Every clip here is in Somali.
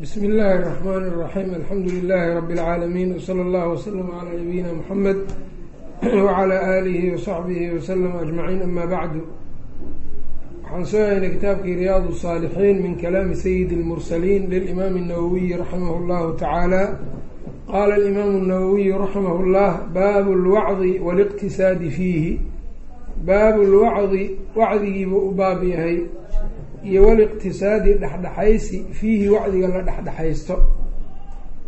bsmi illaahi الرحmn الرaxيim alxamdu لilaahi rab اlcaalamiin wslى اllah wslm عlى nabiyina mxamed wعlى alihi وصaxbihi wslm aجmaciin ama bacdu waxaan soo haynay kitaabkii riyaad الصاalixiin min kalaami sayidi اlmursaliin lilimaami الnawawiyi raximah اllahu tacaala qaala اlimaamu الnawawiyu raximah اllah baabu اlwacdi wاliqtisaadi fiihi baabu lwacdi wacdigiibuu u baab yahay iyo waliqtisaadi dhexdhexaysi fiihi wacdiga la dhexdhexaysto.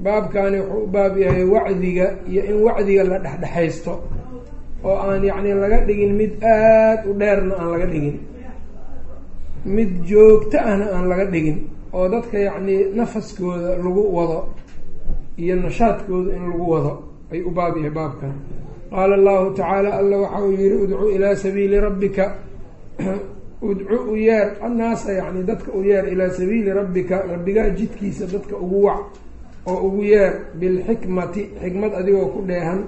Baabkani wuxuu u baab yahay wacdiga iyo in wacdiga la dhexdhexaysto oo aan yacni laga dhigin mid aada u dheerna aan laga dhigin mid joogto ahna aan laga dhigin oo dadka yacnii nafaskooda lagu wado iyo nashaadkooda in lagu wado ay u baab yahay baabkan. Qaala allahu tacaala alla waxa uu yihi udcu ilaa sabiili rabbika udcu u yeer annaasa yacni dadka u yeer ilaa sabiili rabbika rabbigaa jidkiisa dadka ugu wac oo ugu yeer bilxikmati xikmad adigoo ku dheehan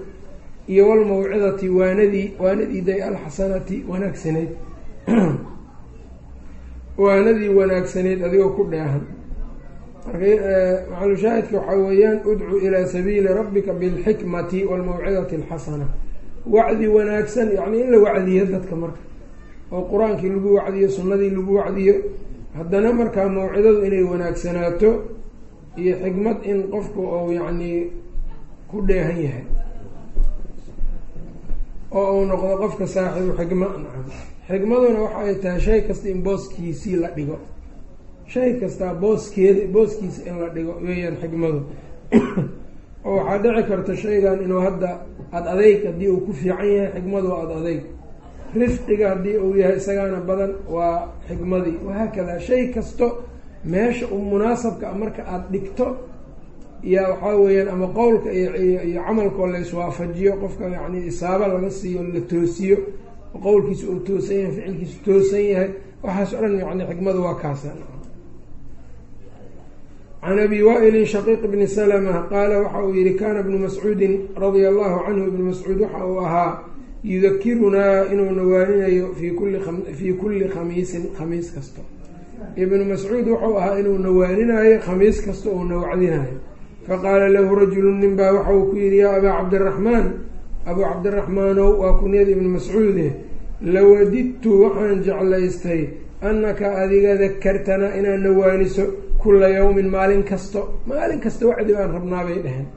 iyo walmawcidati waanadii waanadiiday alxasanati wanaagsanayd. Waanadii wanaagsaneyd adigoo ku dheehan. Maxalushaahidka waxaa weeyaan udcu ilaa sabiili rabbika bilxikmati walmawcidati alxasana. Wacdi wanaagsan yacni in la wacdiyo dadka marka oo qur'aankii lagu wacdiyo sunnadii lagu wacdiyo haddana markaa mawcidadu inay wanaagsanaato iyo xikmad in qofku uu yacnii ku dheehan yahay. Oo uu noqdo qofka saaxiibu xikma nacam xikmaduna waxa ay tahay shay kasta in booskiisii la dhigo. Shay kastaa booskeeda booskiisa in la dhigo weeyaan xikmadu oo waxaa dhici karta shaygan inuu hadda ad adeyg haddii uu ku fiican yahay xikmadu ad adeyg rifqiga haddii uu yahay isagaana badan waa xikmadii. Wahaakada shay kasto meesha u munaasabka marka aada dhigto yaa waxaa weeyaan ama qowlka iyo camalkoo la iswaafajiyo qofka yacni isaaba laga siiyo la toosiyo qowlkiisa uu toosan yahay ficilkiisu toosan yahay waxaas o dhan yani xikmadu waa kaasa can abi waa'ilin shaqiiq bni salma qaala waxa uu yihi kana bnu mascuudin radia allahu canhu ibnu mascuud waxa uu ahaa yudakirunaa inuu nawaaninayo fi kuli fii kulli khamiisin khamiis kasta ibnu mascuud wuxuu ahaa inuu nawaaninayo khamiis kasta uu nawacdinayo. Faqaala lahu rajulu nin baa waxa uu ku yihi yaa abaa cabdiraxmaan abuu cabdiraxmaanow waa kunyada ibnu mascuude. Lawadidtu waxaan jeclaystay annaka adiga dakartanaa inaad nawaaniso kula yawmin maalin kasto. Maalin kasta wacdi baan rabnaa bay dheheen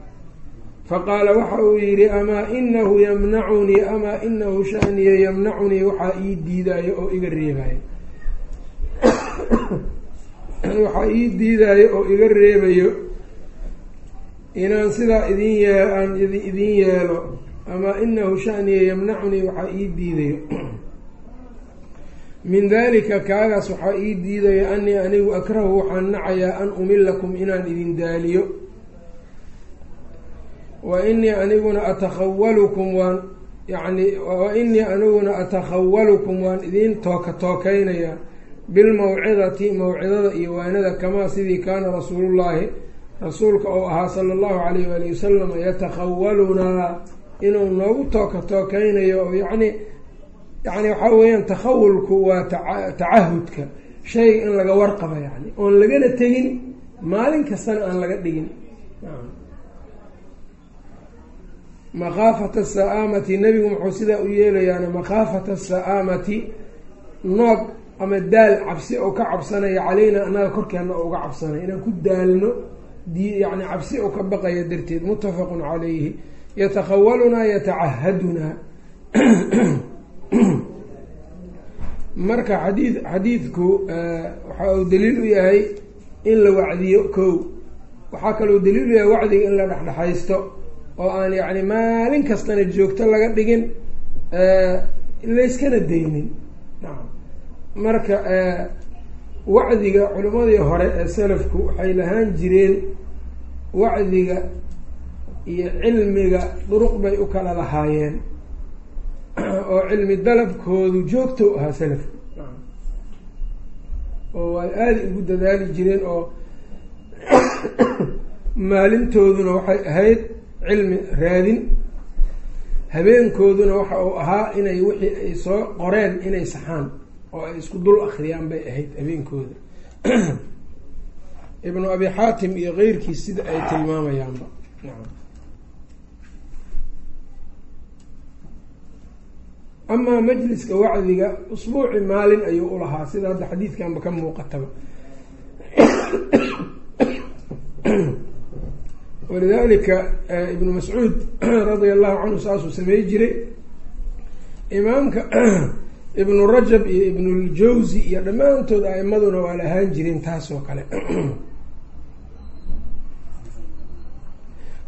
faqaala waxa uu yidhi amaa inahu yamnacunii amaa inahu shaniya yamnacunii waxaa ii diidaayo oo iga reebayo waxaa ii diidaayo oo iga reebayo inaan sidaa idin yee aan idin yeelo amaa inahu shaniya yamnacunii waxaa ii diidayo min dalika kaagaas waxaa ii diidaya anii anigu akrahu waxaan nacayaa an umilakum inaan idin daaliyo wa inii aniguna atakhawalukum waan yani wa inii aniguna atakhawalukum waan idin tooka tookeynayaa bilmawcidati mawcidada iyo waanada kamaa sidii kaana rasuulullaahi rasuulka oo ahaa sala allahu calayh waali wasalam yatakhawalunaa inuu noogu tooka tookeynayo oo yacni yacni waxaa weeyaan takhawulku waa tacahudka shayga in laga warqaba yani oon lagana tegin maalin kastana aan laga dhigin makhaafata sa'aamati nebigu muxuu sidaa u yeelayaana makhaafata sa'aamati noog ama daal cabsi oo ka cabsanaya calaynaa annaga korkeenna oo uga cabsanaya inaan ku daalno yani cabsi oo ka baqaya darteed muttafaqun calayhi. Yatakhawalunaa yatacahadunaa marka xadiid xadiidku waxa uu daliil u yahay in la wacdiyo kow. Waxaa kaloo daliil u yahay wacdiga in la dhexdhexaysto oo aan yacni maalin kastana joogto laga dhigin layskana daynin. Nacam marka wacdiga culimmadii hore ee salafku waxay lahaan jireen wacdiga iyo cilmiga duruq bay u kala lahaayeen oo cilmi dalabkoodu joogto ahaa salafku. Oo ay aada ugu dadaali jireen oo maalintooduna waxay ahayd cilmi raadin habeenkooduna waxa uu ahaa inay wixii ay soo qoreen inay saxaan oo ay isku dul akriyaan bay ahayd habeenkooda. Ibnu abi xaatim iyo keyrkiis sida ay tilmaamayaanba amaa majliska wacdiga usbuuci maalin ayuu ulahaa sida hadda xadiidkanba ka muuqataba walidalika ibnu mascuud radia allahu canhu saasuu samey jiray imaamka ibnu rajab iyo ibnuljawsi iyo dhammaantood a'imaduna waa la ahaan jireen taas oo kale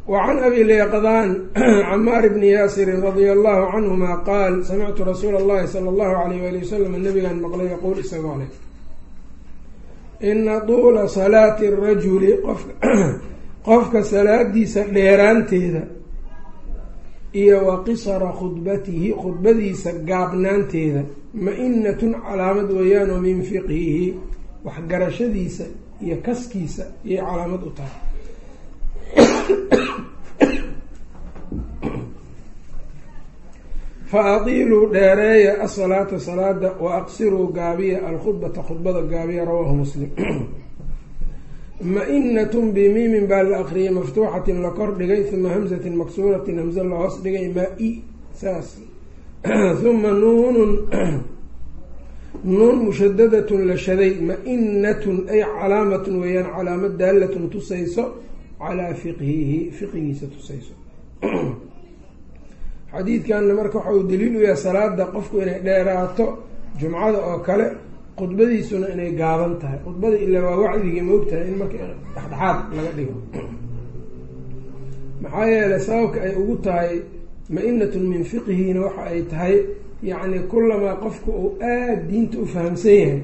wacan abi leeqdaan camaar bni yaasirin radia allahu canhuma qaal samictu rasuula allahi sala allahu alayh wali wasalam nabigaan maqlay yaquul isagoo leh ina tuula salaati rajuli qofka qofka salaadiisa dheeraanteeda iyo wa qisara khudbatihi khudbadiisa gaabnaanteeda ma-inatun calaamad weeyaan oo min fiqhihi waxgarashadiisa iyo kaskiisa iyay calaamad u tahay. Fa atiiluu dheereeya asalaata salaada wa aqsiruu gaabiya alkhudbata khudbada gaabiya rawaahu muslim ma-inatun bimiimin baa la akriyay maftuuxatin la kor dhigay uma hamsatin maksuuratin hamse la hoos dhigay maa-i saas. Uma nuunun nuun mushadadatun la shaday ma-inatun ay calaamatun weeyaan calaamad daalatun tusayso calaa fiqhihi fiqhigiisa tusayso. Xadiidkanna marka waxa uu daliil u yahay salaada qofku inay dheeraato jumcada oo kale khudbadiisuna inay gaaban tahay. Khudbada ilaa waa wacdigii maogtahay in marka dhexdhexaad laga dhigo. Maxaa yeelay sababka ay ugu tahay ma-inatun min fiqhihina waxa ay tahay yacni kulamaa qofku uu aada diinta u fahamsan yahay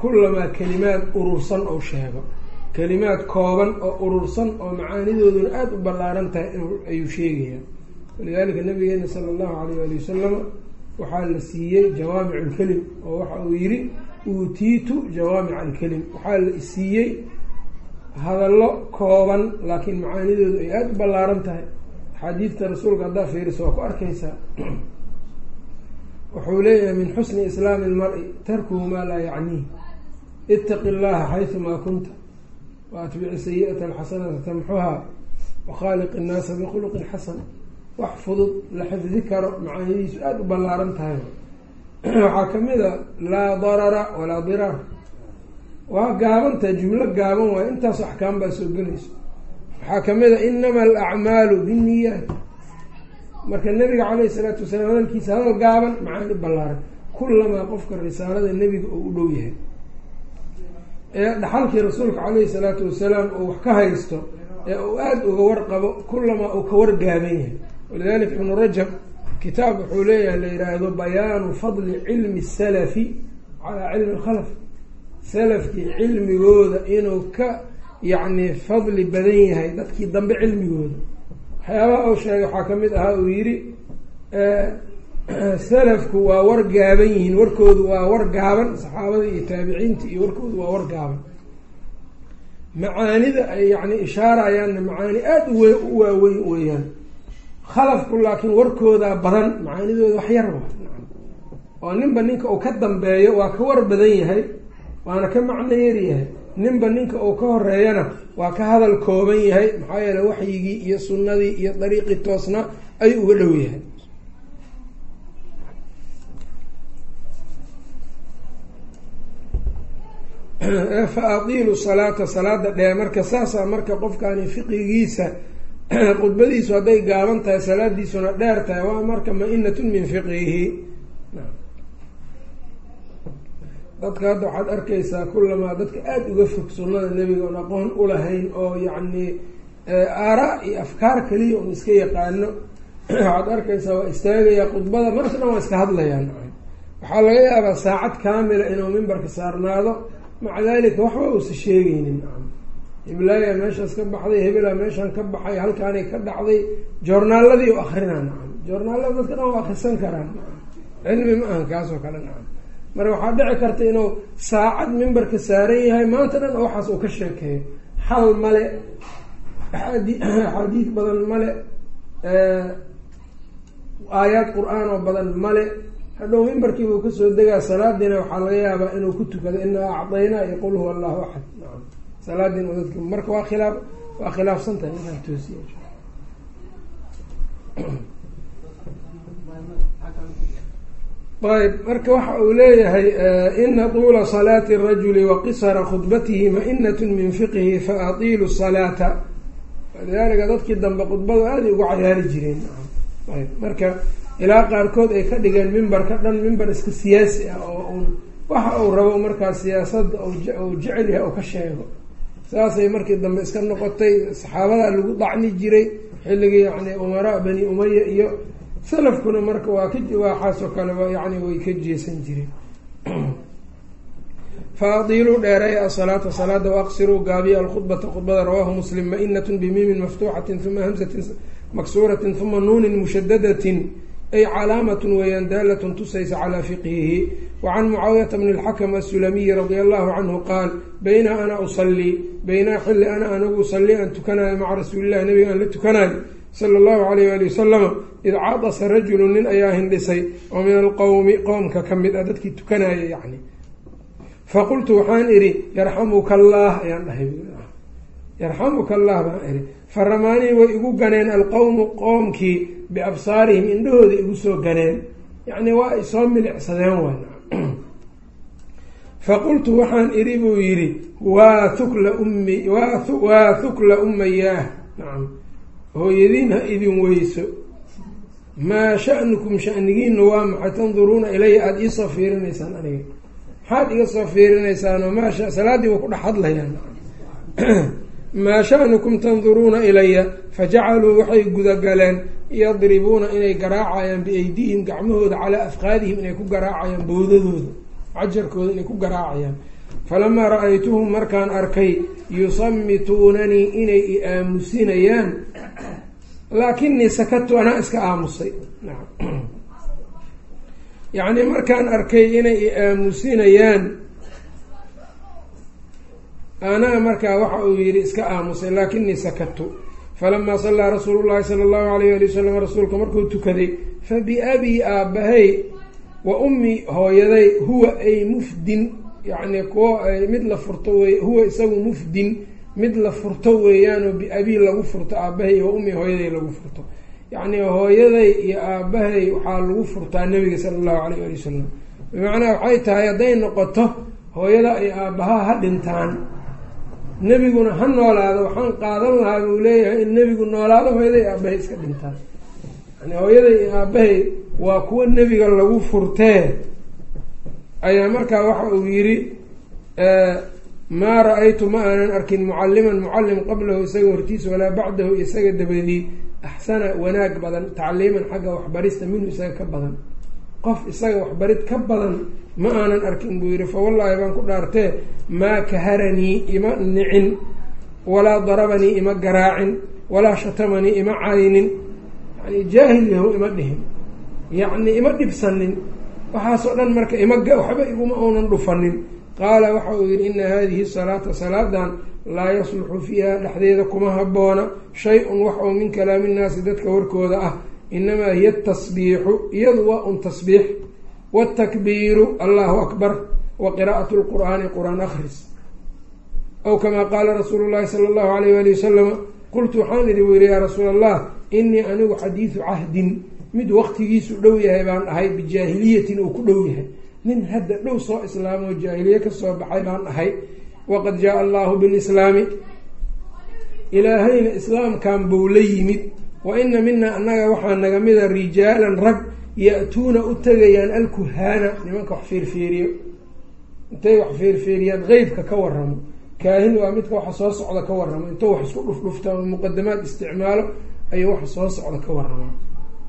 kulamaa kelimaad urursan ou sheego. Kelimaad kooban oo urursan oo macaanidooduna aada u ballaaran tahay ayuu sheegaya walidalika nabigeena sala allahu alayh ali wasalama waxaa la siiyey jawaamic alkelim oo waxa uu yidhi uutiitu jawaamic alkelim waxaa la siiyey hadallo kooban laakiin macaanidoodu ay aada u ballaaran tahay. Axaadiidta rasuulka haddaa fiiriso waa ku arkaysaa. Wuxuu leeyahay min xusni islaami ilmar-i tarkuhu maa laa yacniih itaqi llaha xaysumaa kunta wa atbici sayi'ata alxasanata tamxuhaa wakhaaliq innaasa bikhuluqin xasan. Wax fudud la xifdi karo macaanidiisu aada u ballaaran tahay waxaa ka mid a laa darara walaa diraar waa gaabantahay jumlo gaaban waayo intaaso axkaam baa soo gelayso waxaa ka mid a inama alacmaalu binniyaat. Marka nabiga caleyhi isalaatu wasalaam hadalkiisa hadal gaaban macaani ballaaran. Kulamaa qofka risaalada nebiga uu u dhow yahay. Ee dhaxalkii rasuulka caleyhi salaatu wasalaam uu wax ka haysto ee uu aada uga warqabo kulamaa uu ka wargaaban yahay. Walidalika ibnu rajab kitaab wuxuu leeyahay la yihaahdo bayaanu fadli cilmi salafi calaa cilmi lkhalaf salafkii cilmigooda inuu ka yacni fadli badan yahay dadkii dambe cilmigooda. Waxyaabaha uu sheegay waxaa ka mid ahaa uu yidhi salafku waa war gaaban yihiin warkoodu waa war gaaban saxaabada iyo taabiciinta iyo warkoodu waa war gaaban. Macaanida ay yani ishaarayaanna macaani aada u u waaweyn weeyaan khalafku laakiin warkoodaa badan macaanidooda wax yar oo ninba ninka uu ka dambeeyo waa ka war badan yahay waana ka macno yar yahay. Ninba ninka uu ka horeeyana waa ka hadal kooban yahay maxaa yeele waxyigii iyo sunnadii iyo dariiqii toosna ayuu uga dhow yahay. Fa atiilu salaata salaada dhee marka saasaa marka qofkani fiqigiisa khudbadiisu hadday gaaban tahay salaadiisuna dheer tahay waa marka ma-inatun min fiqihi dadka hadda waxaad arkaysaa kulamaa dadka aada uga fog sunnada nebiga oon aqoon ulahayn oo yacni aaraa iyo afkaar kaliya un iska yaqaano. Waxaad arkaysaa waa istaagaya khudbada marka dhan waa iska hadlayaan. Waxaa laga yaabaa saacad kaamila inuu mimbarka saarnaado maca dalika waxba uusa sheegeynin hiblaya meeshaas ka baxday hebela meeshaan ka baxay halkaanay ka dhacday. Joornaaladii u akrinaa nacam. Joornaalada dadka dhan waa akrisan karaan cilmi ma ahan kaasoo kale nacam. Marka waxaa dhici karta inuu saacad mimbarka saaran yahay maanta dhan waxaas uu ka sheekeeyo xal male aaadi axaadiid badan male aayaad qur'aan oo badan male. Hadhow mimbarkiibuu ka soo degaa salaadiina waxaa laga yaabaa inuu ku tukado inaa acdaynaa iyo qul huwa allahu axad nacam salaadiin dadka marka waa khilaaf waa khilaafsan inaan toosiya ayb marka waxa uu leeyahay ina tuula salaati الrajuli waqisara khudbatihi mainat min fiqhi faatiilu salaata. Lidalika dadkii dambe khudbada aaday ugu cayaari jireen. Ayb marka ilaa qaarkood ay ka dhigeen mimbarka dhan mimbar iska siyaasi ah oo waxa uu rabo markaa siyaasadda uu jecel yahay oo ka sheego saasay markii dambe iska noqotay saxaabadaa lagu dacni jiray xilligii yani umaraa bani umaya iyo salafkuna marka waa ka waxaasoo kale yani way ka jeesan jireen. Fa adiiluu dheereeya asalaata salaada waaqsiruu gaabiya alkhudbata khudbada rawaahu muslim mainatun bimiimin maftuuxatin uma hamsatin maksuuratin uma nuunin mushadadatin ay calaamatun weeyaan daalatun tusaysa calaa fiqhihi wacan mucaawiyata bni اlxakm asulamiyi radia allahu canhu qaal bayna ana usalii baynaa xilli ana anagu usalii aan tukanayo maca rasuulillahi nabiga aan la tukanayo sala allahu alayh ali wasalama id cadasa rajulu nin ayaa hindhisay oo min alqowmi qowmka ka mid ah dadkii tukanaya yani faqultu waxaan idhi yarxamuka allah ayaan dhahay yarxamuka allah baan idhi faramaanii way igu ganeen alqowmu qoomkii biabsaarihim indhahooda igu soo ganeen. Yacni waa soo milicsadeen waay. Faqultu waxaan idhi buu yidhi waa thukla ummi waa thukla ummayaah. Nacam hooyadiin ha idin weyso. Maa sha'nukum shanigiina waa maxay? Tanduruuna ilaya aada iisoo fiirinaysaan aniga. Maxaad iga soo fiirinaysaanoo maasha salaaddii waa ku dhex hadlayaan maa sha'nukum tanduruuna ilaya fajacaluu waxay gudagaleen yadribuuna inay garaacayaan biaydihim gacmahooda calaa afqaadihim inay ku garaacayaan bowdadooda cajarkooda inay ku garaacayaan. Falamaa ra'aytuhum markaan arkay yusamituunanii inay i aamusinayaan. Laakinii sakatu anaa iska aamusay. Yacni markaan arkay inay i aamusinayaan anaa markaa waxa uu yihi iska aamusay laakinii sakatu falamaa sallaa rasuulu llahi sala allahu alayh ali wasalam rasuulka markuu tukaday fabiabii aabbahay wa ummi hooyaday huwa ay mufdin. Yacni kuwo mid la furto wey huwa isagu mufdin mid la furto weeyaanoo biabii lagu furto aabbahay wa ummi hooyaday lagu furto. Yacni hooyaday iyo aabbahay waxaa lagu furtaa nebiga sala allahu alayh ali wasalam bimacnaa waxay tahay hadday noqoto hooyada iyo aabbaha ha dhintaan nebiguna ha noolaado waxaan qaadan lahaa buu leeyahay in nebigu noolaado hooyaday iyo aabbahay iska dhintaan. Yani hooyaday iyo aabbahay waa kuwa nebiga lagu furtee. Ayaa markaa waxa uu yidhi maa ra'aytu ma aanan arkin mucalliman mucallim qablahu isaga hortiisa walaa bacdahu isaga dabadii axsana wanaag badan tacliiman xagga waxbarista minhu isaga ka badan qof isaga waxbarid ka badan ma aanan arkin buu yidhi fa wallaahi baan ku dhaartee maa kaharanii ima nicin walaa darabanii ima garaacin walaa shatamanii ima caynin. Yani jaahil yahu ima dhihin yacni ima dhibsanin waxaasoo dhan marka ima waxba iguma uunan dhufanin qaala waxa uu yidhi ina hadihi salaata salaadan laa yasluxu fiiha dhexdeeda kuma haboona shay-un wax oo min kalaami nnaasi dadka warkooda ah inamaa hiya tasbiixu iyadu waa un tasbiix watakbiiru allahu akbar wa qiraa'at lqur'aani qur'aan akhris aw kamaa qaala rasuulu llahi sala allahu alayh ali wasalama qultu waxaan idhi yidhi yaa rasuula allah inii anigu xadiidu cahdin mid waqtigiisu dhow yahay baan ahay bijaahiliyatin uu ku dhow yahay nin hadda dhow soo islaamoo jaahiliye ka soo baxay baan ahay waqad jaaa allahu bilislaami ilaahayna islaamkan buu la yimid wa ina mina annaga waxaa naga mida rijaalan rag ya-tuuna u tegayaan alkuhaana nimanka wax fiirfiiriyo intay wax fiirfiiriyaan qeybka ka waramo kaahin waa midka waxa soo socda ka waramo intuu wax isku dhufdhufta ama muqadamaad isticmaalo ayuu waxa soo socda ka warama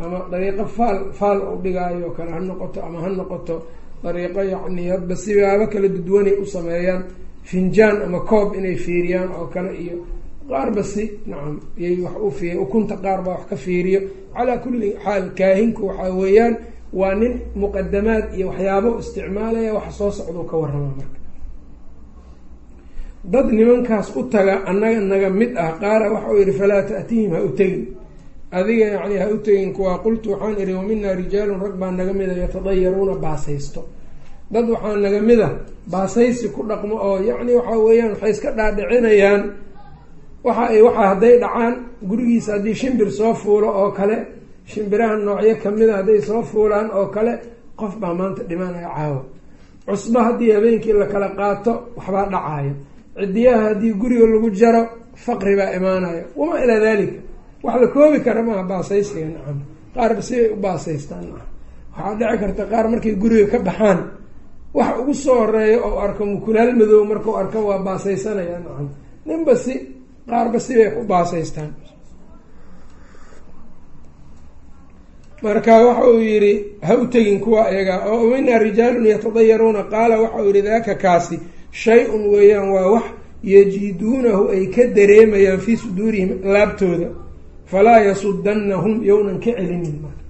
ama dariiqo faal faal u dhigaayo kale ha noqoto ama ha noqoto dariiqo yacni hadba sibaabo kala duduwanay u sameeyaan finjaan ama koob inay fiiriyaan oo kale iyo qaarba si nacam iyay wax u fiir ukunta qaar baa wax ka fiiriyo. Calaa kulli xaal kaahinku waxaa weeyaan waa nin muqadamaad iyo waxyaabo isticmaalaya waxa soo socdau ka warrama marka. Dad nimankaas u taga annaga naga mid ah qaala waxa uu yihi falaa ta'tihim ha u tegin. Adiga yacni ha u tegin kuwaa qultu waxaan idhi waminaa rijaalun rag baa naga mida yatadayaruuna baasaysto. Dad waxaa naga mid a baasaysi ku dhaqmo oo yacni waxa weeyaan waxay iska dhaadhicinayaan waxa ay waxaa hadday dhacaan gurigiisa haddii shimbir soo fuulo oo kale shimbiraha noocyo kamida hadday soo fuulaan oo kale qof baa maanta dhimanaya caawa. Cusbo haddii habeenkii la kala qaato waxbaa dhacayo cidiyaha haddii guriga lagu jaro faqri baa imaanayo. Wamaa ilaa dalika wax la koobi kara maaha baasaysiga nacam. Qaarba sibay u baasaystaan waxaa dhici karta qaar markay guriga ka baxaan wax ugu soo horreeya oo arko mukulaal madow markau arko waa baasaysanaya nacam. Ninba si qaarba sibay u baasaystaan. Marka waxa uu yihi ha u tegin kuwa iyaga oo minaa rijaalun yatadayaruuna? Qaala waxa uu yihi daaka kaasi shay-un weeyaan waa wax yajiduunahu ay ka dareemayaan fii suduurihim laabtooda. Falaa yasudanahum yownan ka celinin. Marka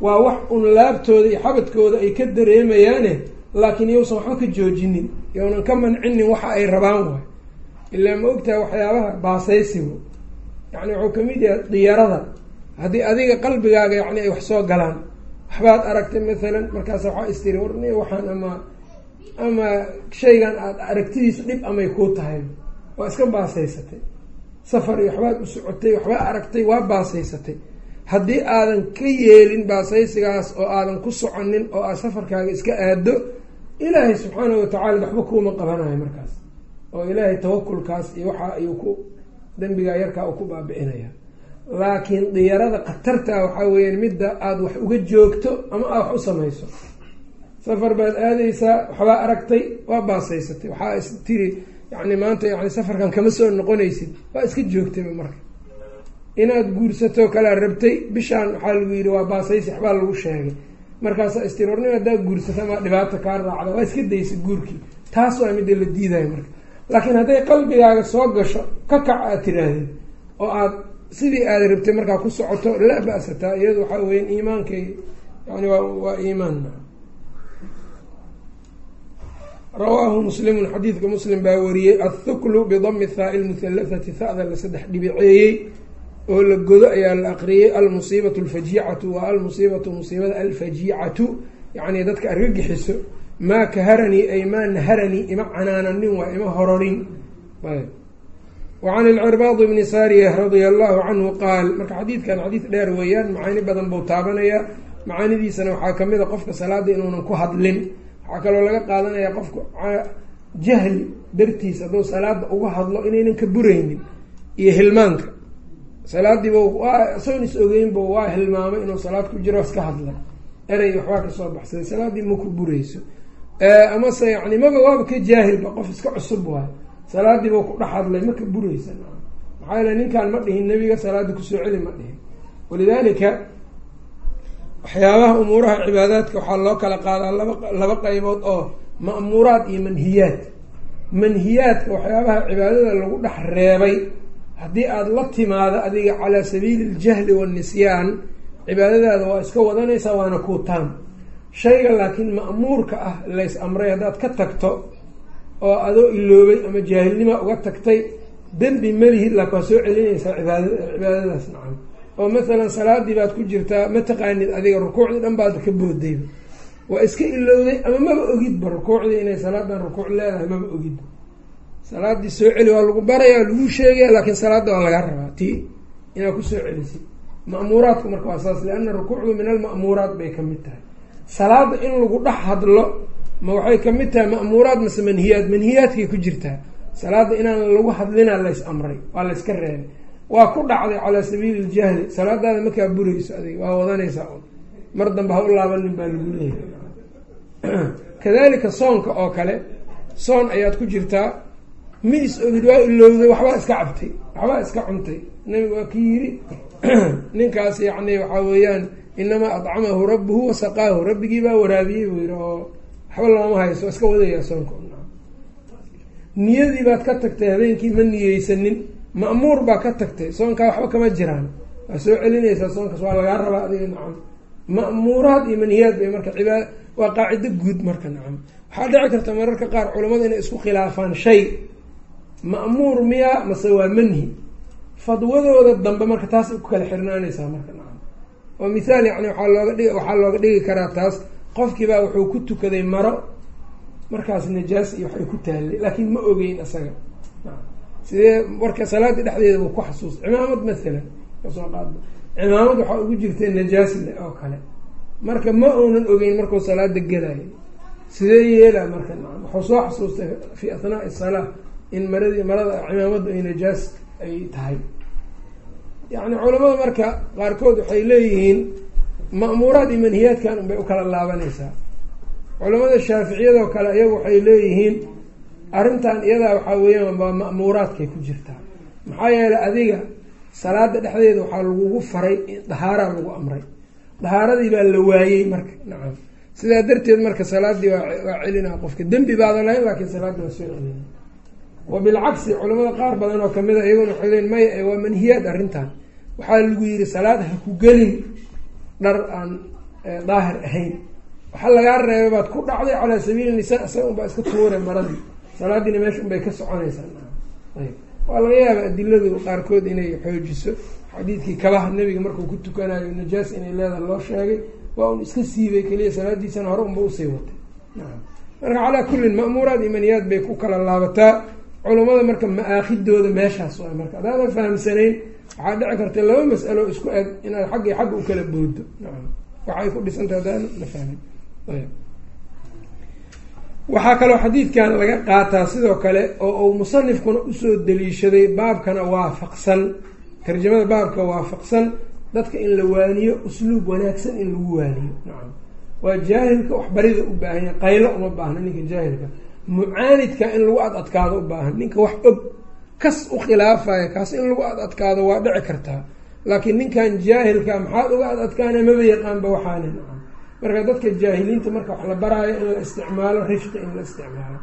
waa wax un laabtooda iyo xabadkooda ay ka dareemayaane laakiin yowsan waxba ka joojinin yownan ka mancinin waxa ay rabaan waay ilaa ma ogtaha waxyaabaha baasaysigu. Yacni wuxuu ka mid yahay diyarada. Haddii adiga qalbigaaga yacni ay wax soo galaan waxbaad aragtay maalan markaas waxaa istiri warni waxaan ama ama shaygan aada aragtidiisa dhib amay kuu tahay. Waa iska baasaysatay. Safar iyo waxbaad u socotay waxbaa aragtay waa baasaysatay. Haddii aadan ka yeelin baasaysigaas oo aadan ku soconin oo aad safarkaaga iska aado ilaahay subxaanahu watacala waxba kuuma qabanayo markaas oo ilaahay tawakulkaas iyo waxa ayuu ku dembigaa yarkaa uu ku baabi'inaya laakiin diyarada khatartaa waxaa weeyaan midda aada wax uga joogto ama aada wax u samayso. Safar baad aadaysaa waxbaa aragtay waa baasaysatay. Waxaa is tiri yani maanta yani safarkan kama soo noqonaysid waa iska joogtayba marka. Inaad guursato kalaa rabtay bishaan waxaa lagu yidhi waa baasaysi waxbaa lagu sheegay. Markaasaa istiri warnima haddaa guursata maa dhibaata kaa raacda waa iska daysa guurkii. Taas waa midda la diidayo marka laakiin hadday qalbigaaga soo gasho ka kac aad tiraahdid oo aad sidii aad rabtay markaa ku socoto la ba-sataa iyadu waxaa weya iimaankay yani waa waa iimaan rawaahu muslimun xadiidka muslim baa wariyey athuklu bidami thaa lmuhalathati hada la saddex dhibiceeyey oo la godo ayaa la aqriyey almusiibatu alfajiicatu waa almusiibatu musiibada alfajiicatu yacni dadka argagixiso maa kaharanii ay maa naharanii ima canaananin waa ima hororin wacan ilcirbaad bni saariya radia allahu canhu qaal marka xadiidkan xadiid dheer weeyaan macaani badan buu taabanayaa macaanidiisana waxaa ka mid a qofka salaada inuunan ku hadlin waxaa kaloo laga qaadanayaa qofku jahli dartiis hadduu salaada uga hadlo inaynan ka buraynin iyo hilmaanka salaadiiba waa isagoon is ogeynba waa hilmaamay inuu salaad ku jiro iska hadla erey waxbaa ka soo baxsaday salaaddii ma ku burayso amase yani maba waaba ka jaahilba qof iska cusub waay. Salaadiiba ku dhex hadlay ma ka buraysa. Maxaa yeele ninkaan ma dhihin nebiga salaada ku soo celi ma dhihin. Walidaalika waxyaabaha umuuraha cibaadaadka waxaa loo kala qaadaa laba laba qaybood oo ma'muuraad iyo manhiyaad. Manhiyaadka waxyaabaha cibaadada lagu dhex reebay haddii aada la timaado adiga calaa sabiili aljahli waannisyaan cibaadadaada waa iska wadanaysaa waana kuutaam shayga laakiin ma'muurka ah lays amray haddaad ka tagto oo adoo iloobay ama jaahilnima uga tagtay dembi malihid laakin waa soo celinaysaa cibaada cibaadadaas nacam. Oo mathalan salaadii baad ku jirtaa ma taqaanid adiga rukuucdii dhan baad ka boodayba waa iska ilowday ama maba ogidba rukuucdii inay salaadan rukuuc leedahay maba ogidba salaadii soo celi waa lagu baraya lagu sheegaya laakiin salaadda waa lagaa rabaa. Ti inaad ku soo celisid ma'muuraadku marka waa saas lianna rukuucdu min alma'muuraat bay ka mid tahay salaada in lagu dhex hadlo ma waxay ka mid tahay ma'muuraad mase manhiyaad manhiyaadkay ku jirtaa salaada inaan lagu hadlina lays amray waa layska reebay. Waa ku dhacday calaa sabiili ljahli salaadaada makaa burayso adig waa wadanaysaa un. Mar dambe ha u laabanin baa lagu leeyahay. Kadalika soonka oo kale soon ayaad ku jirtaa ma is ogid waa ilowday waxbaa iska cabtay waxbaa iska cuntay. Nabigu waa ki yiri ninkaas yacni waxaa weeyaan inamaa adcamahu rabbuhu wasaqaahu rabbigii baa waraabiyey buu yihi oo waxba looma hayso iska wadayaa soonka niyadii baad ka tagtay habeenkii ma niyeysanin ma'muur baa ka tagtay soonkaa waxba kama jiraan waa soo celinaysaa soonkaas waa lagaa rabaa adiga nacam ma'muuraad iyo manhiyaad bay marka cibaad waa qaacido guud marka nacam waxaa dhici karta mararka qaar culamada inay isku khilaafaan shay ma'muur miya mase waa manhi fadwadooda dambe marka taasay ku kala xirnaanaysaa marka nacam oo mithaal yani waaa looga dhig waxaa looga dhigi karaa taas qofkiibaa wuxuu ku tukaday maro markaas najaas iyo waxay ku taallay laakiin ma ogeyn isaga sidee marka salaada dhexdeeda buu ku xasuus cimaamad maalan ka soo qaadba cimaamad waxaa ugu jirta najaas oo kale. Marka ma uunan ogeyn markuu salaada gelayo sidee yeelaa marka waxuu soo xasuustay fi atnaai salaa in maradii marada cimaamaddu ay najaas ay tahay yacni culamada marka qaarkood waxay leeyihiin ma'muuraad iyo manhiyaadkan unbay u kala laabanaysaa. Culamada shaaficiyadoo kale iyagu waxay leeyihiin arrintan iyadaa waxaa weeyaan waa ma'muuraadkay ku jirtaa. Maxaa yeelay adiga salaada dhexdeeda waxaa lagugu faray dahaaraa lagu amray. Dahaaradii baa la waayey marka. Nacam. Sidaa darteed marka salaadii waa celinaa qofka dembi baadan lahayn laakiin salaadii waa soo celina wa bilcagsi culamada qaar badan oo ka mid a iyaguna waxay leeyiin maya waa manhiyaad arrintan waxaa lagu yidhi salaad ha ku gelin dhar aan daahir ahayn. Waxaa lagaa reebay baad ku dhacday calaa sabiili nisa isaga unbaa iska tuure maradii salaadiina meesha unbay ka soconaysaa. Waa laga yaaba adiladu qaarkood inay xoojiso. Xadiidkii kabaha nebiga markuu ku tukanayo najaas inay leedahay loo sheegay waa un iska siibay keliya salaadiisana hore unba u sii watay. Marka calaa kullin ma'muuraad imaniyaad bay ku kala laabataa. Culammada marka ma-aakidooda meeshaas marka. Hadaadan fahamsanayn waxaa dhici karta laba mas'alo isku eg inaad xaggi xagga u kala boodo waxay ku dhisantah hadaan la fahmin. Waxaa kaloo xadiidkan laga qaataa sidoo kale oo uu musanifkuna u soo daliishaday baabkana waafaqsan. Tarjamada baabka waafaqsan dadka in la waaniyo usluub wanaagsan in lagu waaniyo. Nacam waa jaahilka waxbarida u baahan yahay qaylo uma baahna ninka jaahilka. Mucaanidka in lagu ad adkaado u baahan ninka wax og kas u khilaafaya kaas in lagu ad adkaado waa dhici kartaa. Laakiin ninkan jaahilka maxaad uga ad adkaana maba yaqaanba waxaana nacam. Marka dadka jaahiliinta marka wax la baraayo in la isticmaalo rifqi in la isticmaalo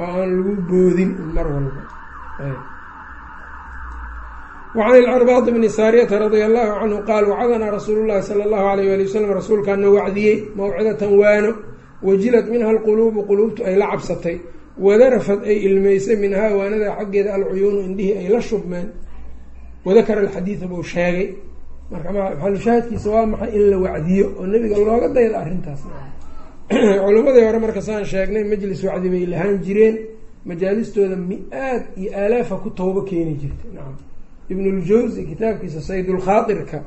oo aan lagu boodin mar walba. Wacan ilcarbaad bni saariyata radia allahu canhu qaal wacdanaa rasuulu llahi sala allahu alayh ali wasalam rasuulkaana wacdiyey mawcidatan waano wajilad minha alquluubu quluubtu ay la cabsatay wadarafad ay ilmeysay minhaa waanada xaggeeda alcuyuunu indhihii ay la shubmeen. wadakara alxadiida buu sheegay. Marka maxalushaahidkiisa waa maxay in la wacdiyo oo nebiga looga dayda arrintaas. Culimadii hore marka saan sheegnay majlis wacdi bay lahaan jireen. Majaalistooda mi-aad iyo aalaafa ku toobo keeni jirtay. Nacam ibnuljawsi kitaabkiisa saydulkhaatirka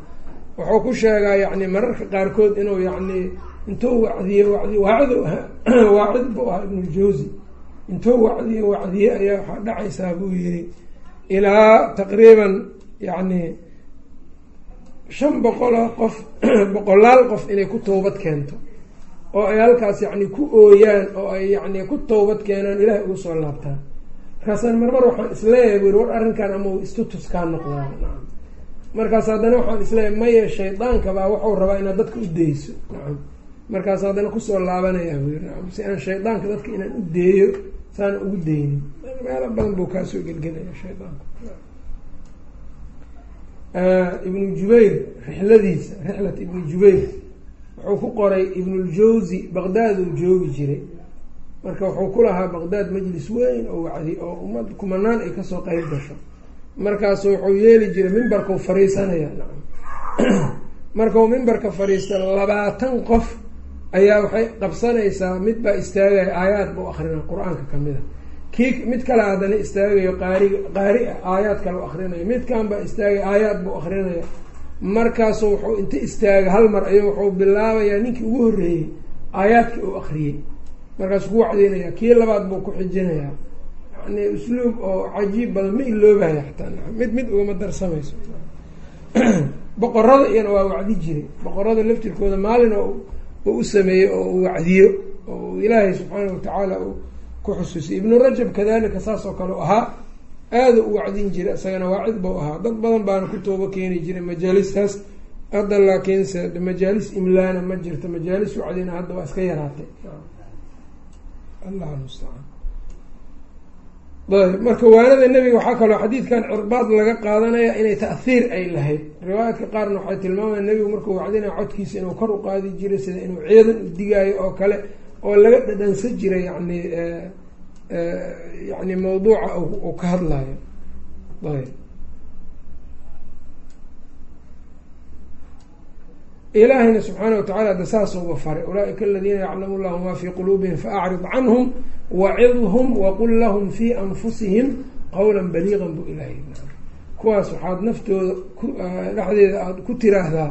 wuxuu ku sheegaa yacni mararka qaarkood inuu yacni intuu wacdiye wacdiye waacid waacid buu ahaa ibnuljawsi intuu wacdiye wacdiye ayaa waxaa dhacaysaa buu yiri ilaa taqriiban yacni shan boqoloo qof boqolaal qof inay ku towbad keento. Oo ay halkaas yacni ku ooyaan oo ay yacni ku towbad keenaan ilaahay ugu soo laabtaan. Markaasaan marmar waxaan is leeyahay bu yiri war arrinkan ama istutus kaa noqdaa markaas haddana waxaan is leeyahay maya shaydaanka baa waxuu rabaa inaad dadka u deyso nacam markaas haddana ku soo laabanayaa buu yiri nacam si aan shaydaanka dadka inaan u deeyo saana ugu deynin meelo badan buu kaasoo gelgelaya shaydaanku ibnu jubayr rixladiisa rixlat ibni jubayr wuxuu ku qoray ibnuljawsi baqdaad uu joogi jiray. Marka wuxuu ku lahaa baqdaad majlis weyn oo wacdi oo ummad kumanaan ay ka soo qeyb gasho. Markaasu wuxuu yeeli jiray mimbarkau fariisanaya markau mimbarka fariista labaatan qof ayaa waxay qabsanaysaa mid baa istaagaya aayaad buu akrinaya qur'aanka ka mid a kii mid kale haddana istaagayo qaari qaari ah aayaad kale u akrinayo midkan baa istaagay aayaad buu akrinaya markaasu wuxuu inta istaaga hal mar ayuu wuxuu bilaabayaa ninkii ugu horreeyey aayaadkii uu akriyey markaasuu ku wacdeynaya kii labaad buu ku xijinayaa yani usluub oo cajiib badan ma iloobaya xataa. Mid mid ugama darsamayso. Boqorada iyana waa wacdi jiray. Boqorada laftirkooda maalin oo uu u sameeyey oo uu wacdiyo oo uu ilaahay subxaana watacaala uu ku xusuusiyay ibnu rajab kadalika saas oo kale u ahaa aada u wacdin jiray isagana waacid buu ahaa. Dad badan baana ku toobo keeni jiray majaalistaas hadda laakiinse majaalis imlaana ma jirto majaalis wacdina hadda waa iska yaraatay. Allah mustacaan ayb marka waanada nebiga waxaa kaloo xadiidkan cirbaad laga qaadanaya inay ta'hiir ay lahayd. Riwaayaadka qaarna waxay tilmaamaya nebigu markuu wacdinaya codkiisa inuu kor u qaadi jiray sida inuu ciidan u digaayo oo kale oo laga dhadhansa jiray yani yani mawduuca uu ka hadlayo ayb ilaahayna subxaana watacala ada saasuuba faray ulaaika aladiina yaclamu llahu ma fii quluubihim faacrid canhum wacidhum waqul lahum fii anfusihim qawlan baliiqan buu ilaahay kuwaas waxaad naftooda dhexdeeda aada ku tiraahdaa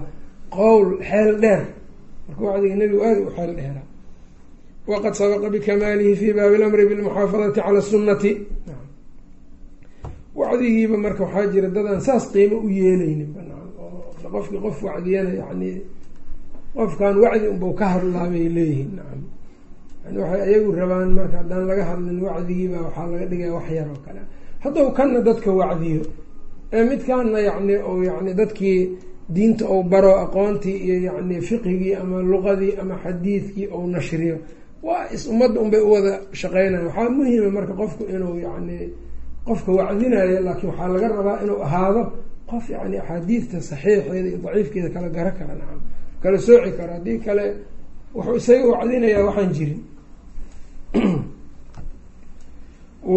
qowl xeel dheer marka wacdiga nebigu aada u xeel dheeraa waqad sabaqa bikamaalihi fi baabi lamri bilmuxaafadati cala sunnati wacdigiiba marka waxaa jira dadaan saas qiimo u yeeleynin qofkii qof wacdiyana yani qofkan wacdi unbau ka hadlaa bay leeyihiin nacam. Waxay ayagu rabaan marka haddaan laga hadlin wacdigiiba waxaa laga dhigaya wax yar oo kale. Haddau kanna dadka wacdiyo ee midkaana yani ou yani dadkii diinta ou baro aqoontii iyo yani fiqigii ama luqadii ama xadiidkii ou nashriyo waa is ummadda unbay u wada shaqeynaya waxaa muhima marka qofku inuu yani qofka wacdinayo laakiin waxaa laga rabaa inuu ahaado qof yani axaadiidta saxiixeeda iyo daciifkeeda kala garo kara nacam. Kala sooci karo haddii kale wuxuu isaga wacdinayaa waxaan jirin.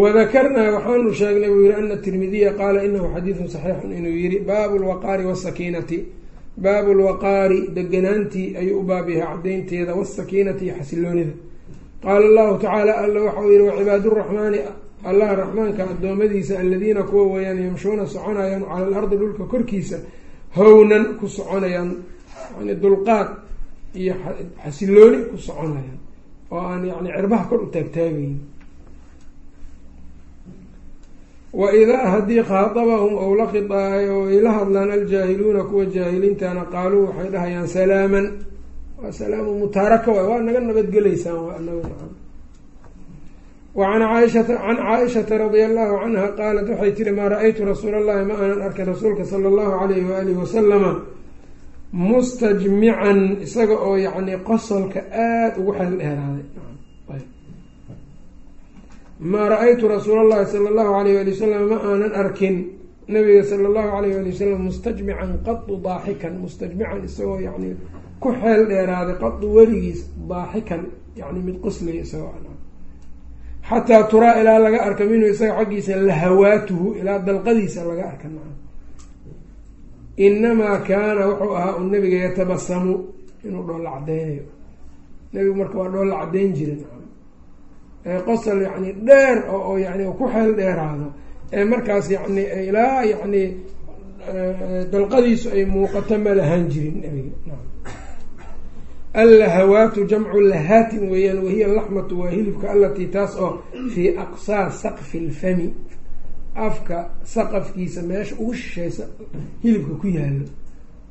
Wadakarnaa waxaanu sheegnay buu yihi ana tirmidiya qaala inahu xadiidun saxiixun inuu yihi baabu lwaqaari wasakiinati baabu lwaqaari deganaantii ayuu u baab yahay cadaynteeda wasakiinati iyo xasiloonida. Qaala allahu tacaala alla waxau yihi wacibaadu raxmaani allaha raxmaanka addoommadiisa aladiina kuwa weeyaan yamshuuna soconayaan cala alardi dhulka korkiisa hownan ku soconayaan yani dulqaad iyo xasilooni ku soconayaan oo aan yani cirbaha kor u taagtaagayn. Wa idaa haddii khaatabahum ou la khidaayo ay la hadlaan aljaahiluuna kuwa jaahiliintana qaaluu waxay dhahayaan salaaman. Waa salaamu mutaaraka waay waa naga nabadgelaysaan waa anaga wacan caaishata radia allahu canha qaalat waxay tiri maa ra'aytu rasuula allahi ma aanan arkin rasuulka sala allahu alayhi waalihi wasalama mustajmican isaga oo yacni qosolka aada ugu xel dheeraaday maa ra'aytu rasuula allahi sala allahu alayh ali wasalam ma aanan arkin nabiga sala allahu alayh ali wasalam mustajmican qadu daaxikan mustajmican isagoo yani ku xeel dheeraaday qadu weligiis daaxikan yani mid qoslaya isagoo xataa turaa ilaa laga arka minhu isaga xaggiisa lahawaatuhu ilaa dalqadiisa laga arka maa inamaa kaana wuxuu ahaa u nabiga yatabasamu inuu dhoolla cadeynayo nabigu marka waa dhoolla cadeyn jiray qosol yani dheer oo yani ku xeel dheeraado ee markaas yani ilaa yani dalqadiisu ay muuqato ma lahaan jirin nabiga allahawaatu jamcu lahaatin weeyaan wahiya laxmatu waa hilibka alatii taas oo fii aqsaa saqfi lfami afka saqafkiisa meesha ugu shisheysa hilibka ku yaalo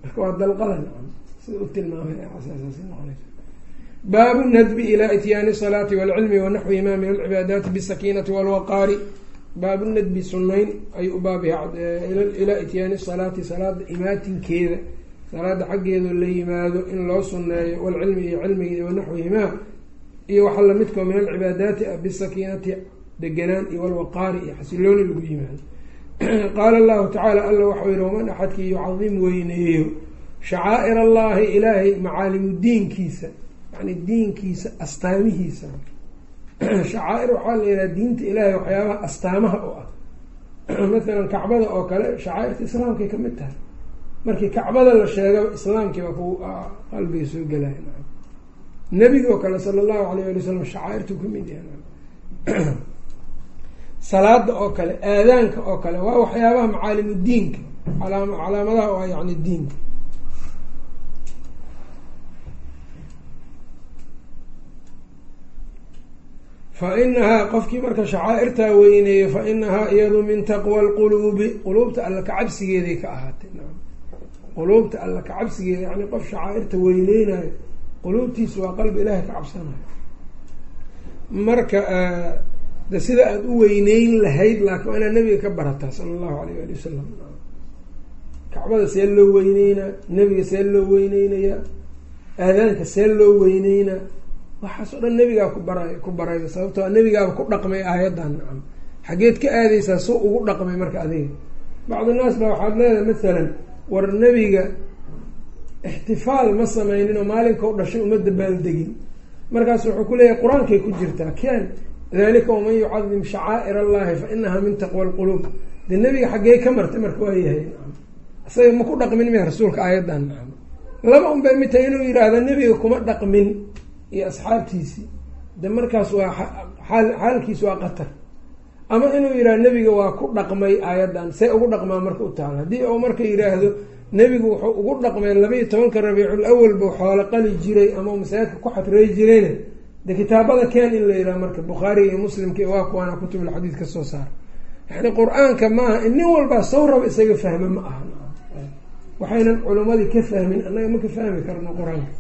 marka waa dalqada nacam sida u tilmaamay baabu nadbi ilaa ityaani salaati walcilmi wanaxwihima min alcibaadaati bisakiinati walwaqaari. Baabu nadbi sunayn ayuu u baabyahay ilaa ityaani salaati salaada imaatinkeeda salaada xaggeedo la yimaado in loo suneeyo walcilmi iyo cilmiga wanaxwihimaa iyo waxaa lamidkao min alcibaadaati ah bisakiinati deganaan iyo walwaqaari iyo xasilooni lagu yimaado. Qaala allahu tacaala alla waxau yihi waman axadkii yucadim weyneeyo shacaa'ir allahi ilaahay macaalimu diinkiisa yani diinkiisa astaamihiisa. Shacaair waxaa la yidhaha diinta ilaahay waxyaabaha astaamaha oo ah. Mathalan kacbada oo kale shacaairta islaamkay ka mid tahay markii kacbada la sheegaba islaamkii baa ku qalbiga soo gelaya nebiga oo kale sala allahu alayh ali wasalam shacaairtu ka mid yahay. Salaada oo kale aadaanka oo kale waa waxyaabaha macaalimu diinka alaam calaamadaha ah yani diinka fa inahaa qofkii marka shacaairtaa weyneeyo fa inahaa iyadu min taqwa lquluubi quluubta alla kacabsigeeday ka ahaatay quluubta alla kacabsigeeda yani qof shacaairta weyneynayo quluubtiisa waa qalbi ilaahay ka cabsanayo marka de sida aada u weyneyn lahayd laakiin waa inaad nabiga ka barataa sala allahu alayh ali wasalam kacbada see loo weyneynaa nebiga see loo weyneynayaa aadaanka see loo weyneynaa waxaas oo dhan nebigaa ku baray ku baraya sababtoo nebigaaba ku dhaqmay aayaddan nacam. Xageed ka aadeysaa soo ugu dhaqmay marka adiga. Bacdu naas baa waxaad leedahay masalan war nebiga ixtifaal ma sameynin oo maalinka u dhashay uma dabaaldegin markaas wuxuu ku leeyahay qur'aankay ku jirtaa ken dalika waman yucadim shacaa'ir allahi fa inaha min taqwa lquluub dee nebiga xaggee ka martay marka waa yahay. Isaga ma ku dhaqmin miya rasuulka aayaddan? Nacam laba un bay mid tahay inuu yidhaahdo nebiga kuma dhaqmin. Iyo asxaabtiisii de markaas waa xaal xaalkiisu waa qatar ama inuu yidhaha nebiga waa ku dhaqmay aayaddan see ugu dhaqmaa marka u taala haddii uu marka yidhaahdo nebigu wuxuu ugu dhaqmay labaiyo tobanka rabiicul awalba xoolo qali jiray ama masaajidka ku xadrey jirayna. De kitaabada keen in la yidhaha marka bukhaariga iyo muslimka waa kuwaana kutubulxadiid ka soo saara yani qur'aanka maaha in nin walbaa sow raba isaga fahme ma aha. Waxaynan culimmadii ka fahmin annaga ma ka fahmi karno qur'aanka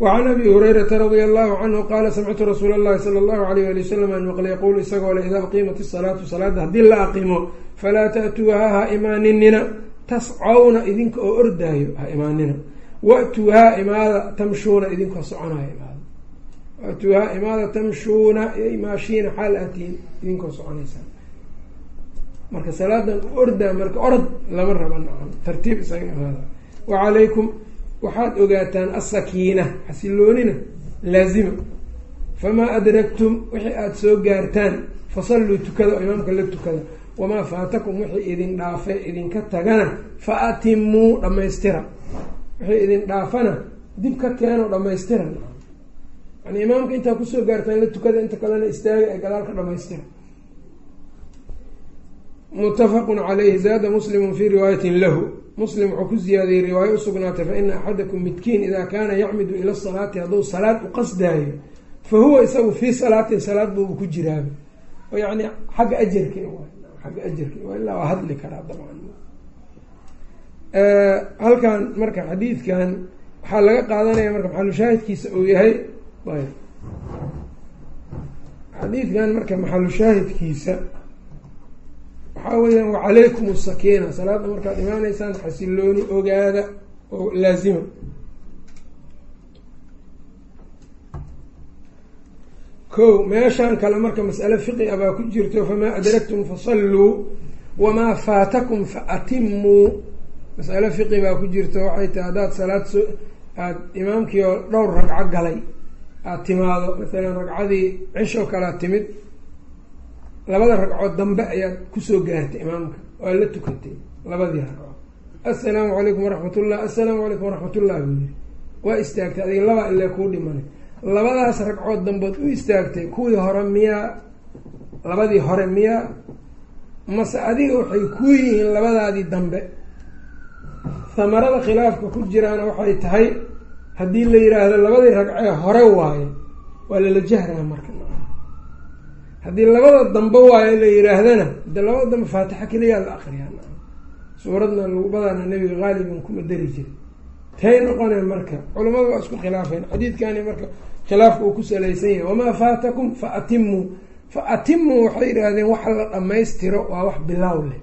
wacan abi hurayrata radia allahu canhu qaala samictu rasuula allahi sala allahu alayh ali wasalam an maqla yaquulu isagoo le idaa aqiimat isalaatu salaada haddii la aqimo falaa ta'tuuhaa ha imaaninina tascawna idinka oo ordaayo ha imaanina watuuhaa imaada tamshuuna idinkoo soconaayo imaada watuuhaa imaada tamshuuna maashiina xaal aatihiin idinkoo soconaysaa marka salaadan ordaa marka orod lama raba nacam tartiib isaga imaada wacalaykum waxaad ogaataan asakiina xasiloonina laazima. Famaa adragtum wixii aada soo gaartaan fasalluu tukada oo imaamka la tukada wamaa faatakum wixii idin dhaafe idinka tagana fa atimuu dhammaystira. Wixii idin dhaafana dib ka keeno dhammaystira. Yani imaamka intaa ku soo gaartaan la tukada inta kalena istaaga ee gadaalka dhamaystira mutafaqun calayhi zaada muslimu fii riwaayatin lahu. Muslim wuxuu ku ziyaadiyey riwaayo usugnaatay fa ina axadakum midkiin idaa kaana yacmidu ila salaati hadduu salaad u qasdaayo fa huwa isagu fii salaatin salaad buuba ku jiraaba oo yani xagga ajarka xagga ajarka ilaa waa hadli karaa dabcan. Halkan marka xadiidkan waxaa laga qaadanaya marka maxalushaahidkiisa uu yahay? Ayb. Xadiidkan marka maxalushaahidkiisa waxaa weeyaan wacalaykum asakiina salaada markaad imaanaysaan xasilooni ogaada oo laazima. Ko meeshaan kale marka mas'ale fiqi a baa ku jirto famaa adragtum fasalluu wamaa faatakum fa atimuu mas'ale fiqi baa ku jirto waxay tahay haddaad salaad so aada imaamkii oo dhowr ragco galay aada timaado. Maalan ragcadii cishoo kalea timid labada ragcood dambe ayaad ku soo gaartay imaamka waa la tukatay labadii ragcood. Assalaamu calaykum waraxmatullah assalaamu calaykum waraxmatullah buu yiri waa istaagtay adiga labaa ilee kuu dhimanay. Labadaas ragcood dambood u istaagtay kuwii hore miyaa labadii hore miyaa mase adiga waxay kuu yihiin labadaadii dambe. Hamarada khilaafka ku jiraana waxay tahay haddii la yiraahdo labadii ragcee hore waaye waa lala jahraa marka haddii labada dambe waayo la yiraahdana de labada dambe faatixa keliyaa la akriyaa suuradna lagu badana nabiga qaaliban kuma dari jiray. Tay noqone marka culamadu waa isku khilaafeen. Xadiidkani marka khilaafka uu ku salaysan yahay wamaa faatakum fa atimuu fa atimuu waxay yidhaahdeen wax la dhammaystiro waa wax bilaaw leh.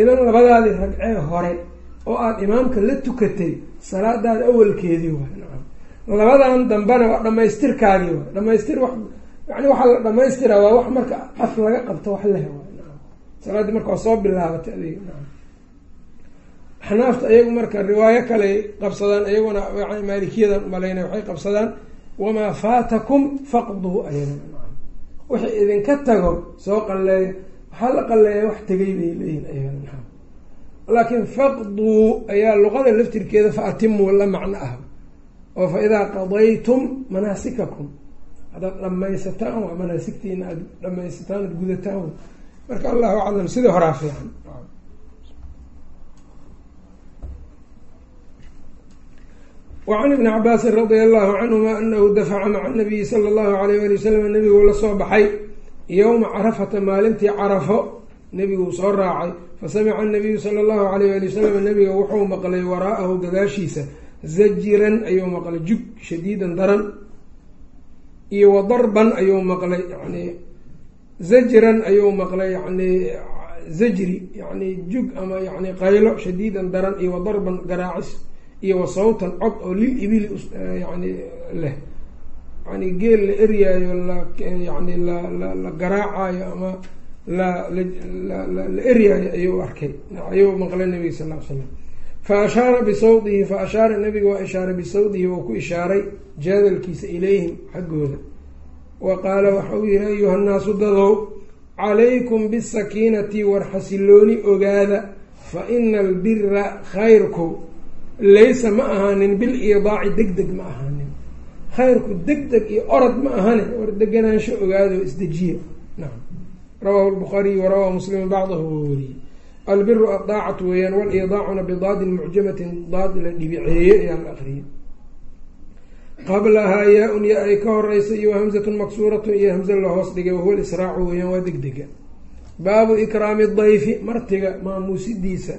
Idan labadaadii ragcee hore oo aada imaamka la tukatay salaadaada awalkeedii waay. Labadan dambena waa dhamaystirkaagii waay. Dhamaystir yani waxaa la dhamaystiraa waa wax marka af laga qabto wax leh waay nacam salaaddii marka waa soo bilaabatay adiga. Nacam axnaafta iyagu marka riwaayo kaley qabsadaan iyaguna maalikiyadan malayna waxay qabsadaan wamaa faatakum faqduu nacam wixii idinka tago soo qalleeya waxaa la qalleeya wax tegay bay leeyihiin ayagana nacam laakiin faqduu ayaa luqada laftirkeeda fa atimuu la macno ah. Oo fa idaa qadaytum manaasikakum haddaad dhamaysataan waa manaasigtiina aada dhamaysataan aad gudataan. Marka allahu aclam sidii horaa fiican. Wacan ibni cabaasin radia allahu canhuma anahu dafaca maca nabiyi sala allahu alayh ali wasalam nabiguu la soo baxay. Yowma carafata maalintii carafo nebiguu soo raacay. Fasamica anabiyu sala allahu alayh ali wasalam nabiga wuxuu maqlay waraa'ahu gadaashiisa. Zajiran ayuu maqlay jug shadiidan daran iyo wa darban ayuu maqlay yani zajran ayuu maqlay yani zajri yani jug ama yani qaylo shadiidan daran iyo wa darban garaacis iyo wa sawtan cod oo lil ibili yani leh. Yani geel la eryaayo la yani la la garaacayo ama la la eryaayo ayuu arkay ayuu maqlay nabiga sal l slam fa ashaara bisawdihi fa ashaara nabiga waa ishaaray bisawdihi wou ku ishaaray jaadalkiisa ilayhim xaggooda wa qaala waxa uu yihi ayuha nnaasu dadow calaykum bisakiinati war xasilooni ogaada fa ina albira khayrku laysa ma ahaanin bil iidaaci deg deg ma ahaanin khayrku deg deg iyo orod ma ahane war deganaansho ogaado isdejiya nacam rawahu lbukhaariyu warawahu muslimu bacdahu wa wariyey albiru addaacatu weeyaan waliidaacuna bidaadin mucjamatin daad la dhibiceeye ayaa la akriyay qablahaa yaa-un ya ay ka horeysa iyo hamzatun maksuuratun iyo hamze la hoos dhigay wahuwa lisraacu weeyaan waa degdega. Baabu ikraami dayfi martiga maamuusidiisa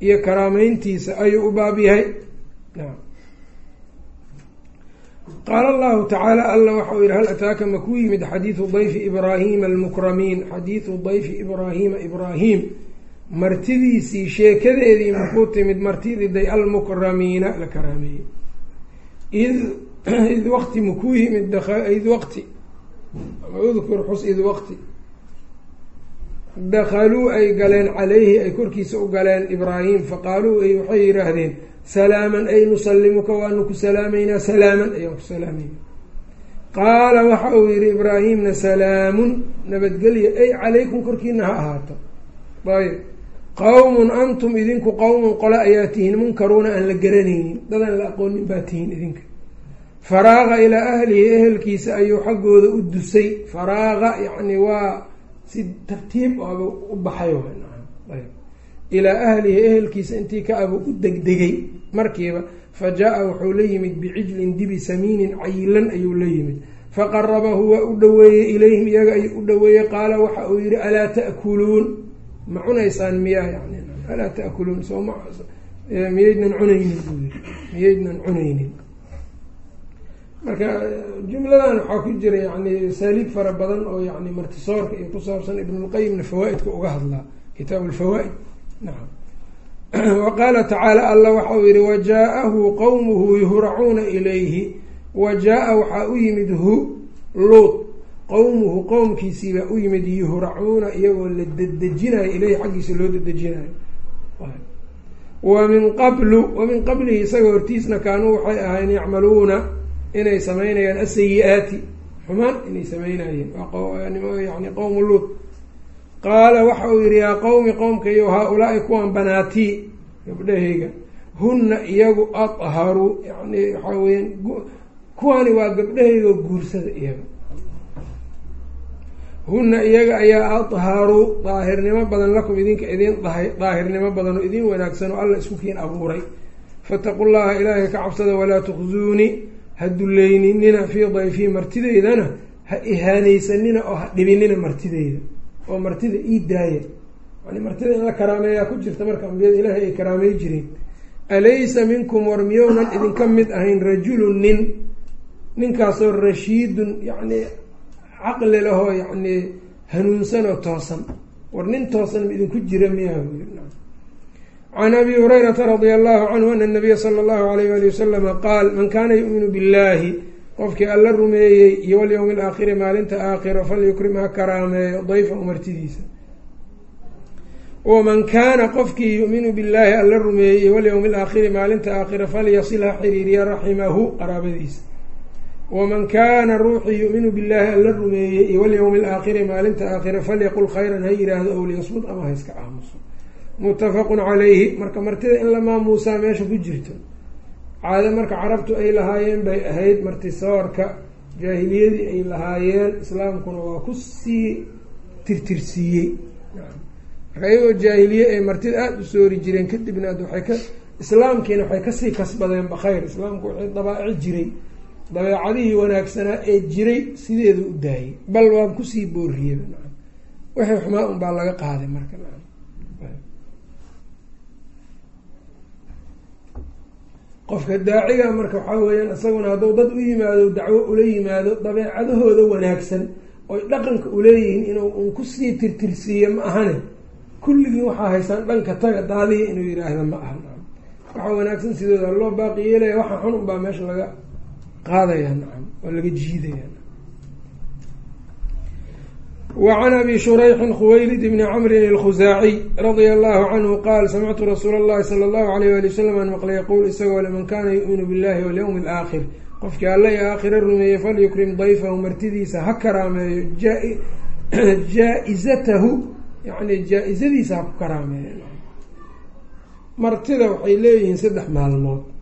iyo karaameyntiisa ayuu u baab yahay. Qaala allahu tacaala alla waxau yihi hal ataaka ma ku yimid xadiidu dayfi ibraahiima almukramiin? Xadiidu dayfi ibraahiima ibraahim martidiisii sheekadeedii makuu timid martididay almukramiina la karaameeyey. Id id waqti makuu yimid id waqti udkur xus id waqti. Dakhaluu ay galeen calayhi ay korkiisa u galeen ibraahim faqaaluu ay waxay yidhaahdeen salaaman ay nusalimuka waanu ku salaamaynaa salaaman ayaan ku salaamayna qaala waxa uu yihi ibraahimna salaamun nabadgelya ay calaykum korkiina ha ahaato. Ayb qowmun antum idinku qowmun qole ayaa tihiin munkaruuna aan la garanaynin. Dadaan la aqoonin baa tihiin idinka. Faraaqa ilaa ahlihi ehelkiisa ayuu xaggooda u dusay. Faraaqa yacni waa si tartiib aba u baxay ilaa ahlihi ehelkiisa intii ka abu u degdegay. Markiiba fa jaa-a wuxuu la yimid bicijlin dibi samiinin cayilan ayuu la yimid. Faqarabahu waa u dhoweeyey ilayhim iyaga ayuu u dhoweeyey. Qaala waxa uu yihi alaa ta'kuluun ma cunaysaan miyaa yani alaa ta'kuluun sooma miyaydnan cunaynin buu yiri miyaydnan cunaynin. Marka jumladan waxaa ku jira yani saaliib fara badan oo yani martisoorka iyo ku saabsan ibnulqayimna fawaa-idka uga hadlaa kitaab lfawaa-id nacam wa qaala tacaala alla waxa uu yihi wajaa-ahu qowmuhu yuhracuuna ilayhi. Wa waxaa u yimid hu luut qowmuhu qowmkiisiibaa u yimid yuhracuuna iyagoo la dedejinayo ileyhi xaggiisa loo dedejinayo wa min qablu wa min qablihi isaga hortiisna kaanuu waxay ahayn yacmaluuna inay samaynayaan asayi-aati xumaan inay samaynayeen yani qowmu luut. Qaala waxa uu yihi yaa qowmi qowmkayo haa-ulaai kuwan banaatii gabdhahayga hunna iyagu adharu yani waxaa weyaan kuwani waa gabdhahayga guursada iyaga hunna iyaga ayaa adharu daahirnimo badan lakum idinka idin daahirnimo badan oo idin wanaagsan oo alla isku kiin abuuray. Fataqu llaha ilaahay ka cabsada walaa tukhzuunii ha dulleyninina fii dayfii martideydana ha ihaanaysanina oo ha dhibinina martideyda oo martida ii daaya yani martida in la karaameeyaa ku jirta marka ambiyada ilaahay ay karaamey jireen alaysa minkum war miyownan idinka mid ahayn rajulun nin ninkaasoo rashiidun yacni caqli lahoo yacni hanuunsan oo toosan. War nin toosan ma idinku jira miyaa can abi hurayrata radia allahu canhu ana nabiya sala allahu alayh wali wasalama qaal man kaana yu'minu billahi qofkii alla rumeeyey iyo walyowmi alaakhiri maalinta aakhiro falyukrim ha karaameeyo dayfahu martidiisa waman kaana qofkii yu'minu billaahi alla rumeeyey iyo walyowmi alaakhiri maalinta aakhiro falyasil ha xiriiriya raximahu qaraabadiisa waman kaana ruuxii yu'minu billaahi alla rumeeyey iyo walyowmi alaakhiri maalinta aakhiro falyaqul khayran ha yiraahdo ow liyasmud ama ha iska aamuso muttafaqun calayhi marka martida in la maamuusaa meesha ku jirto caado marka carabtu ay lahaayeen bay ahayd martisoorka jaahiliyadii ay lahaayeen islaamkuna waa ku sii tirtirsiiyey marka iyagoo jaahiliye ay martida aada u soori jireen kadibna ad waxay ka islaamkiina waxay ka sii kasbadeen bakhayr islaamku waxay dabaaci jiray dabeecadihii wanaagsanaa ee jiray sideedu u daayay. Bal waan ku sii booriyey. Wixii xumaa un baa laga qaaday marka. Qofka daaciga marka waxaa weeyaan isaguna hadduu dad u yimaado dacwo ula yimaado dabeecadahooda wanaagsan oy dhaqanka uleeyihiin inuu un ku sii tirtirsiiyo ma ahane. Kulligii waxaa haysaan dhanka taga daadiya inuu yiraahda ma aha. Waxaa wanaagsan sidooda loo baaqi yeelaya waxa xun unbaa meesha laga qaadaya nacam oo laga jiidaya wacan abi shurayxin khuwaylid bni camrin alkhusaaciy radia allahu canhu qaal samictu rasuula allahi sala allahu alayh wali wasalam an maqla yaquul isagoo le man kaana yu'minu billahi walyowmi alaakhir. Qofkii alla i aakhira rumeeyey falyukrim dayfahu martidiisa ha karaameeyo jaa-izatahu yani jaa-izadiisa ha ku karaameeyo. Martida waxay leeyihiin saddex maalmood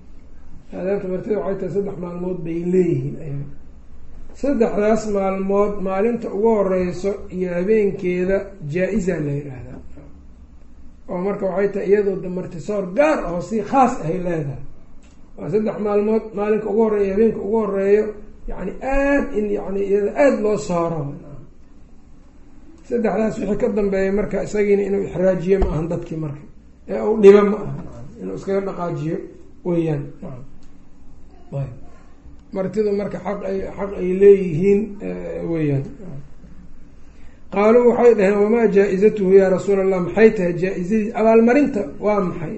aadaabta martida waxay tahay saddex maalmood bay leeyihiin ayaga saddexdaas maalmood maalinta ugu horeyso iyo habeenkeeda jaa-isa la yidhaahdaa oo marka waxay tahay iyadoo da martisoor gaar oo si khaas ahay leedahay. Waa saddex maalmood maalinka ugu horreeya habeenka ugu horeeyo yani aada in yani iyada aada loo sooro saddexdaas wixii ka dambeeya marka isagiina inuu ixraajiyo ma ahan dadkii marka. Ee uu dhibo ma aha inuu iskaga dhaqaajiyo weeyaan martidu marka xaq ay xaq ay leeyihiin weeyaan. Qaaluu waxay dhaheen wamaa jaa-izatuhu yaa rasuul allah maxay tahay jaa-izadii? Abaalmarinta waa maxay?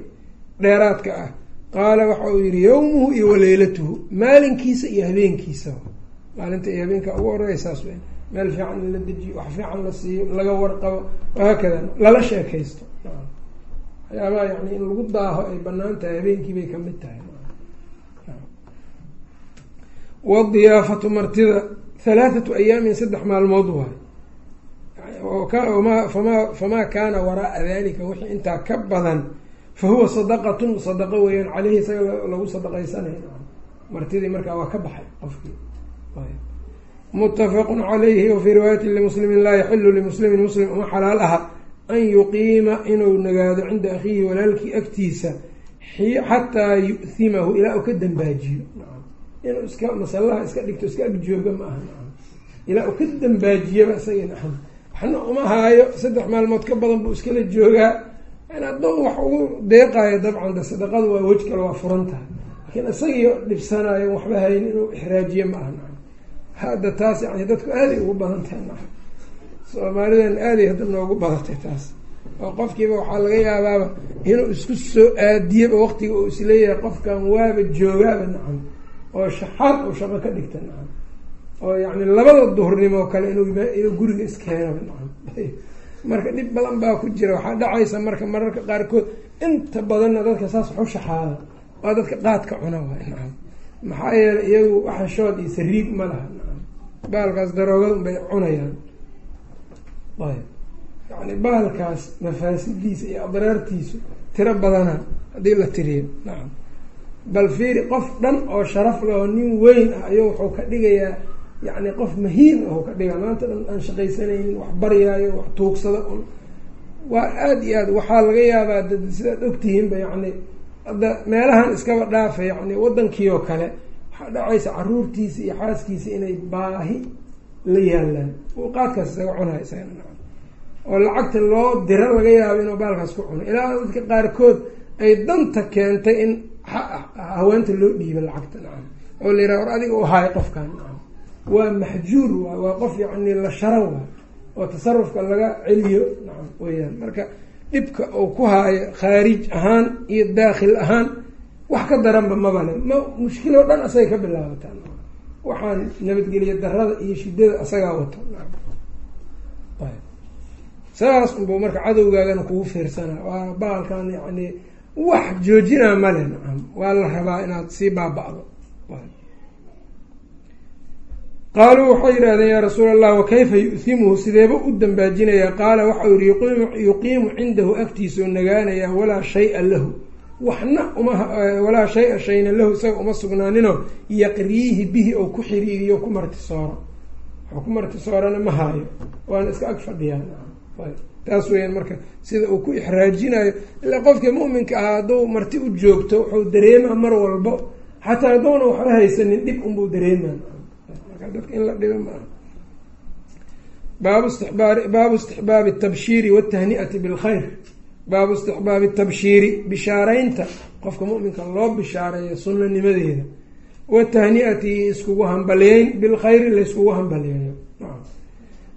Dheeraadka ah. Qaala waxa uu yihi yowmuhu iyo waleylatuhu maalinkiisa iyo habeenkiisa. Maalinta iyo habeenka ugu horreeya saas weyn meel fiican in la dejiyo wax fiican la siiyo laga warqabo wahaakada lala sheekaysto. Waxyaabaha yani in lagu daaho ay bannaan tahay habeenkii bay ka mid tahay wadiyaafatu martida halaathatu ayaamin saddex maalmood waay ma fama famaa kaana waraaa dalika wixii intaa ka badan fa huwa sadaqatun sadaqo weeyaan caleyhi isaga lagu sadaqaysanayo martidii markaa waa ka baxay qofkii mutafaqun calayhi wafii riwaayati limuslimin laa yaxilu limuslimin muslim uma xalaal aha an yuqiima inuu nagaado cinda akhiihi walaalkii agtiisa xataa yu'himahu ilaa uu ka dambaajiyo inuu iska masallaha iska dhigto iska agjooga ma aha ilaa uu ka dambaajiyaba isaga naam waxna uma haayo saddex maalmood ka badan buu iskala joogaa. Hadduu wax ugu deeqaayo dabcan de sadaqadu waa wej kale waa furan tahay. Laakiin isagii dhibsanaayo waxba hayn inuu ixraajiye ma aha hadda taas yani dadku aaday ugu badan tahay naam soomaalidan aaday hadda noogu badatay taas. Oo qofkiiba waxaa laga yaabaaba inuu isku soo aadiyaba waqtiga uu is leeyahay qofkan waaba joogaaba nacam oo shaxaad uu shaqo ka dhigta nacam. oo yani labada duhurnimo kale inuu guriga iskeenaba nacam. Marka dhib badan baa ku jira waxaa dhacaysa marka mararka qaarkood inta badanna dadka saas waxu shaxaada waa dadka qaadka cuna waay nacam. Maxaa yeelay iyagu waxa shood iyo sariig ma laha nacam. Baalkaas daroogada unbay cunayaan. Ayb yani baalkaas mafaasidiisa iyo adraartiisu tiro badana haddii la tiriyo nacam bal fiiri qof dhan oo sharaf leh oo nin weyn ah ayuu wuxuu ka dhigayaa yacni qof mahiin ahu ka dhigaa. Maanta dhan aan shaqaysanaynin wax baryaayo wax tuugsada un waa aada iyo aad. Waxaa laga yaabaa d sidaad ogtihiinba yacni hadda meelahan iskaba dhaafa yacni waddankii oo kale waxaa dhacaysa caruurtiisa iyo xaaskiisa inay baahi la yaalaan uu qaadkaas isaga nacam oo lacagta loo diro laga yaabo inuu baalkaas ku cuno. Ilaa dadka qaarkood ay danta keentay in haweenta loo dhiiba lacagta nacam. Oo la yiraha war adiga u haayo qofkan nacam. Waa maxjuur waay waa qof yacni la sharo waay oo tasarufka laga celiyo nacam weyaan marka dhibka uu ku haayo khaarij ahaan iyo daakhil ahaan wax ka daranba mabale ma mushkiloo dhan asagay ka bilaabataa waxaan nabadgeliya darada iyo shidada asagaa wato saas unbuu marka cadowgaagana kugu fiirsanaa waa baalkan yacni wax joojinaa male nacam waa la rabaa inaad sii baaba-do. Qaaluu waxay yidhahdeen yaa rasuul allah wakayfa yu'himuhu sideeba u dambaajinayaa qaala waxau yihi yuqiimu cindahu agtiisa oo nagaanayaa walaa shay-a lahu. Waxna uma walaa shay-a shayna lahu isaga uma sugnaaninoo yaqriihi bihi oo ku xiriiriyo ku martisooro wax ku martisoorana ma haayo waana iska ag fadhiyaa taas weyaan marka sida uu ku ixraajinayo ilaa qofkii mu'minka ahaa hadduu marti u joogto wuxuu dareemaa mar walbo. Xataa hadduuna waxba haysanin dhib unbuu dareemaa. Dadka in la dhibo maaha baabu istixbaari baabu istixbaabi atabshiiri watahni'ati bilkhayr baabu istixbaabi tabshiiri bishaaraynta. Qofka mu'minka loo bishaareeyo sunanimadeeda watahni'ati iskugu hambaliyeyn bilkhayri layskugu hambaliyeeyo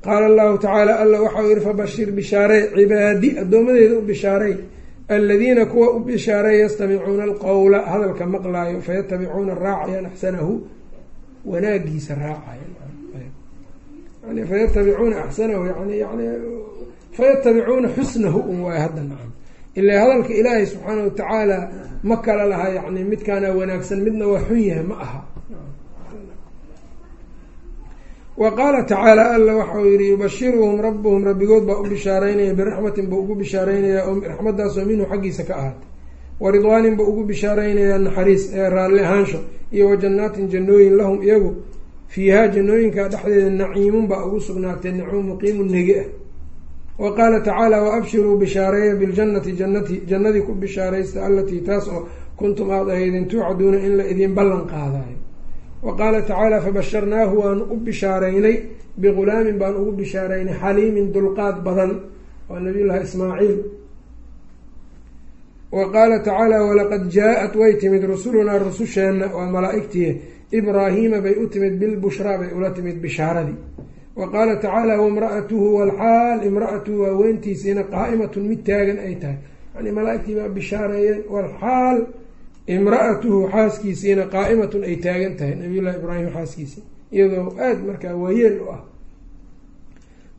qaala allahu tacaala alla waxau yihi fabashir bishaarey cibaadi addoomadeeda u bishaarey aladiina kuwa u bishaaray yastamicuuna alqowla hadalka maqlaayo fayatabicuuna raacayaan axsanahu wanaagiisa raacaya fayatabicuuna axsanahu yani yani fayatabicuuna xusnahu un waay hadda nacam ilaa hadalka ilaahay subxaana watacaala ma kala laha yani midkaana wanaagsan midna waa xun yahay ma aha wa qaala tacaala alla waxau yihi yubashiruhum rabuhum rabbigood baa u bishaareynaya biraxmatin buu ugu bishaareynayaa oo raxmadaasoo minhu xaggiisa ka ahaatay. Waridwaanin ba ugu bishaaraynayaa naxariis ee raalli ahaansho iyo wa jannaatin jannooyin lahum iyagu fiihaa jannooyinka dhexdeeda naciimun baa ugu sugnaatay nacuum muqiimu negi ah. Wa qaala tacaala wa abshiruu bishaareeya biljannati jannati jannadii ku bishaaraysta allatii taas oo kuntum aada ahaydin tuucaduuna in la idin ballan qaadayo wa qaala tacaala fabasharnaahu waanu u bishaaraynay bighulaamin baan ugu bishaaraynay xaliimin dulqaad badan waa nabiy llahi ismaaciil. Wa qaala tacaala walaqad jaa-at way timid rusulunaa rususheenna waa malaa-igtii ibraahiima bay u timid bilbushraa bay ula timid bishaaradii. Wa qaala tacaala waimra'atuhu walxaal waaweyntiisiina qaa'imatun mid taagan ay tahay. Yani malaa-igtii baa bishaareeyeen walxaal imra-atuhu xaaskiisiina qaa'imatun ay taagan tahay nabiyullahi ibraahim xaaskiisii iyadoo aada markaa waayeel u ah.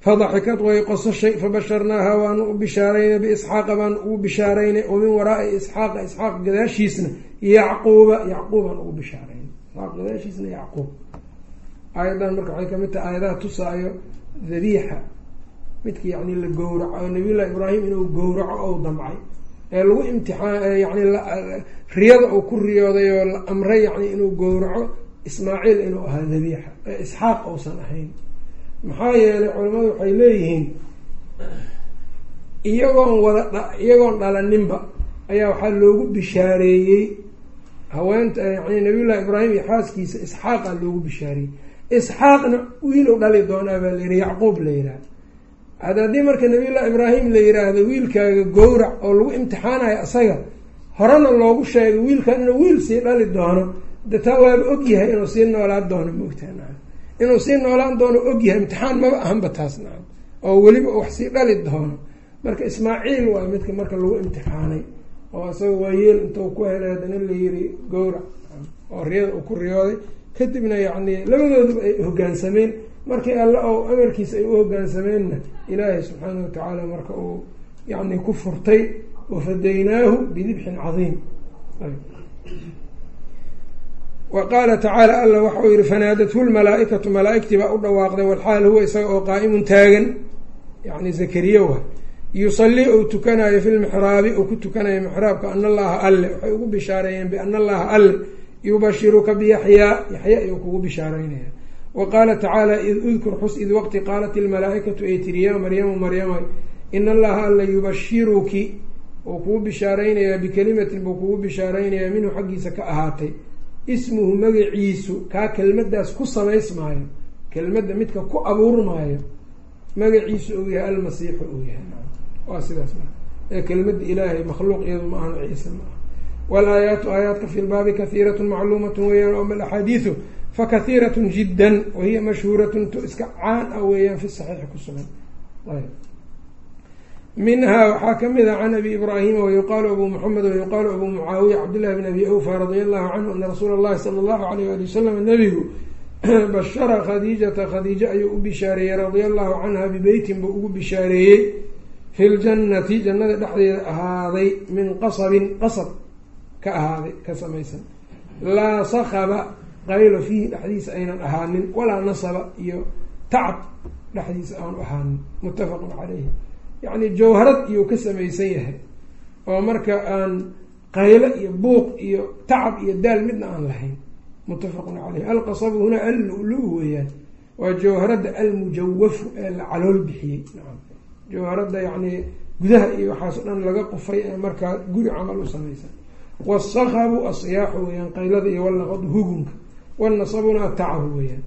Fadaxikad way qosashay fabasharnaaha waanu u bishaaraynay biisxaaqa baanu ugu bishaaraynay wa min waraai isxaaqa isxaaq gadaashiisna yacquuba yacquubaan ugu bishaaraynay isxaaq gadaashiisna yacquub. Aayadan marka waxay ka mid tahay aayadaha tusaayo dabiixa midka yani la gowraco oo nabiyullahi ibraahim inuu gowraco ou damcay ee lagu imtixaan riyada uu ku riyooday oo la amray yani inuu gowraco ismaaciil inuu ahaa dabiixa ee isxaaq uusan ahayn. Maxaa yeelay culimadu waxay leeyihiin iyagoon wada iyagoon dhalaninba ayaa waxaa loogu bishaareeyey haweenta yani nabiyullahi ibraahim iyo xaaskiisa isxaaqa loogu bishaareeyey. Isxaaqna wiilow dhali doonaa baa la yihi yacquub la yidhaha ad haddii marka nabiyullahi ibraahim la yiraahdo wiilkaaga gowrac oo lagu imtixaanayo asaga horena loogu sheegay wiilkan inuu wiil sii dhali doono. De waaba ogyahay inuu sii noolaan doono maogtaha nacam inuu sii noolaan doono ogyahay imtixaan maba ahanba taas nacam oo weliba wax sii dhali doono. Marka ismaaciil waa midka marka lagu imtixaanay oo isaga waayeel intuu ku helay haddana la yiri gowrac oo riyada uu ku riyooday kadibna yacni labadooduba ay hoggaansameen markii alle oo amarkiisa ay u hoggaansameenna ilaahay subxaanahu watacaala marka uu yacni ku furtay wafadaynaahu bidibxin cadiim. Wa qaala tacaala alla waxa uu yihi fanaadathu lmalaa-ikatu malaa-igtii baa u dhawaaqday walxaal huwa isaga oo qaa'imun taagan yani zakariya wa yusalii ou tukanayo fi lmixraabi uu ku tukanayo mixraabka ana allaha alle waxay ugu bishaareeyeen biana allaha alle yubashiruka biyaxyaa yaxya ayuu kugu bishaareynaya wa qaala tacaala id udkur xus id waqti qaalat ilmalaa-ikatu ay tiri yaa maryamu maryama ina allaha alla yubashiruki uu kugu bishaareynayaa bikelimatin buu kugu bishaareynayaa minhu xaggiisa ka ahaatay. Ismuhu magaciisu kaa kelmadaas ku samaysmaayo kelmadda midka ku abuurmaayo magaciisu uu yahay almasiixu uu yahay. Waa sidaas ee kelmadda ilaahay makhluuq iyadu ma ahno ciise ma aha. Walaayaatu aayaadka fi lbaabi kahiiratun macluumatun weeyaan oma alaxaadiidu fakaiiratun jiddan wahiya mashhuuratun to iska caan ah weeyaan fi saxiixi ku sugan. Minhaa waxaa ka mid a can abi ibraahima wayuqaalu abu muxamed wayuqaalu abu mucaawiya cabdillahi bn abi awfa radia allahu canhu ana rasuula allahi sala allahu alayh ali wasalam nabigu bashara khadiijata khadiijo ayuu u bishaareeyey radia allahu canha bibeytin buu ugu bishaareeyey fi ljannati jannada dhexdeeda ahaaday min qasabin qasab ka ahaaday ka samaysan. Laa sakaba qaylo fiihi dhexdiisa aynan ahaanin walaa nasaba iyo tacab dhexdiisa aanu ahaanin. Muttafaqun caleyhi yacni jawharad iyuu ka samaysan yahay. Oo marka aan qaylo iyo buuq iyo tacab iyo daal midna aan lahayn. Muttafaqun caleyh alqasabu hunaa allu-lu weeyaan. Waa jawharadda almujawafu ee la calool bixiyey. Jawharadda yacni gudaha iyo waxaasoo dhan laga qufay ee markaa guri camal u samaysan. Wasakabu asyaaxu weeyaan qaylada iyo walnaqadu hugunka wanasabuna atacabu weeyaan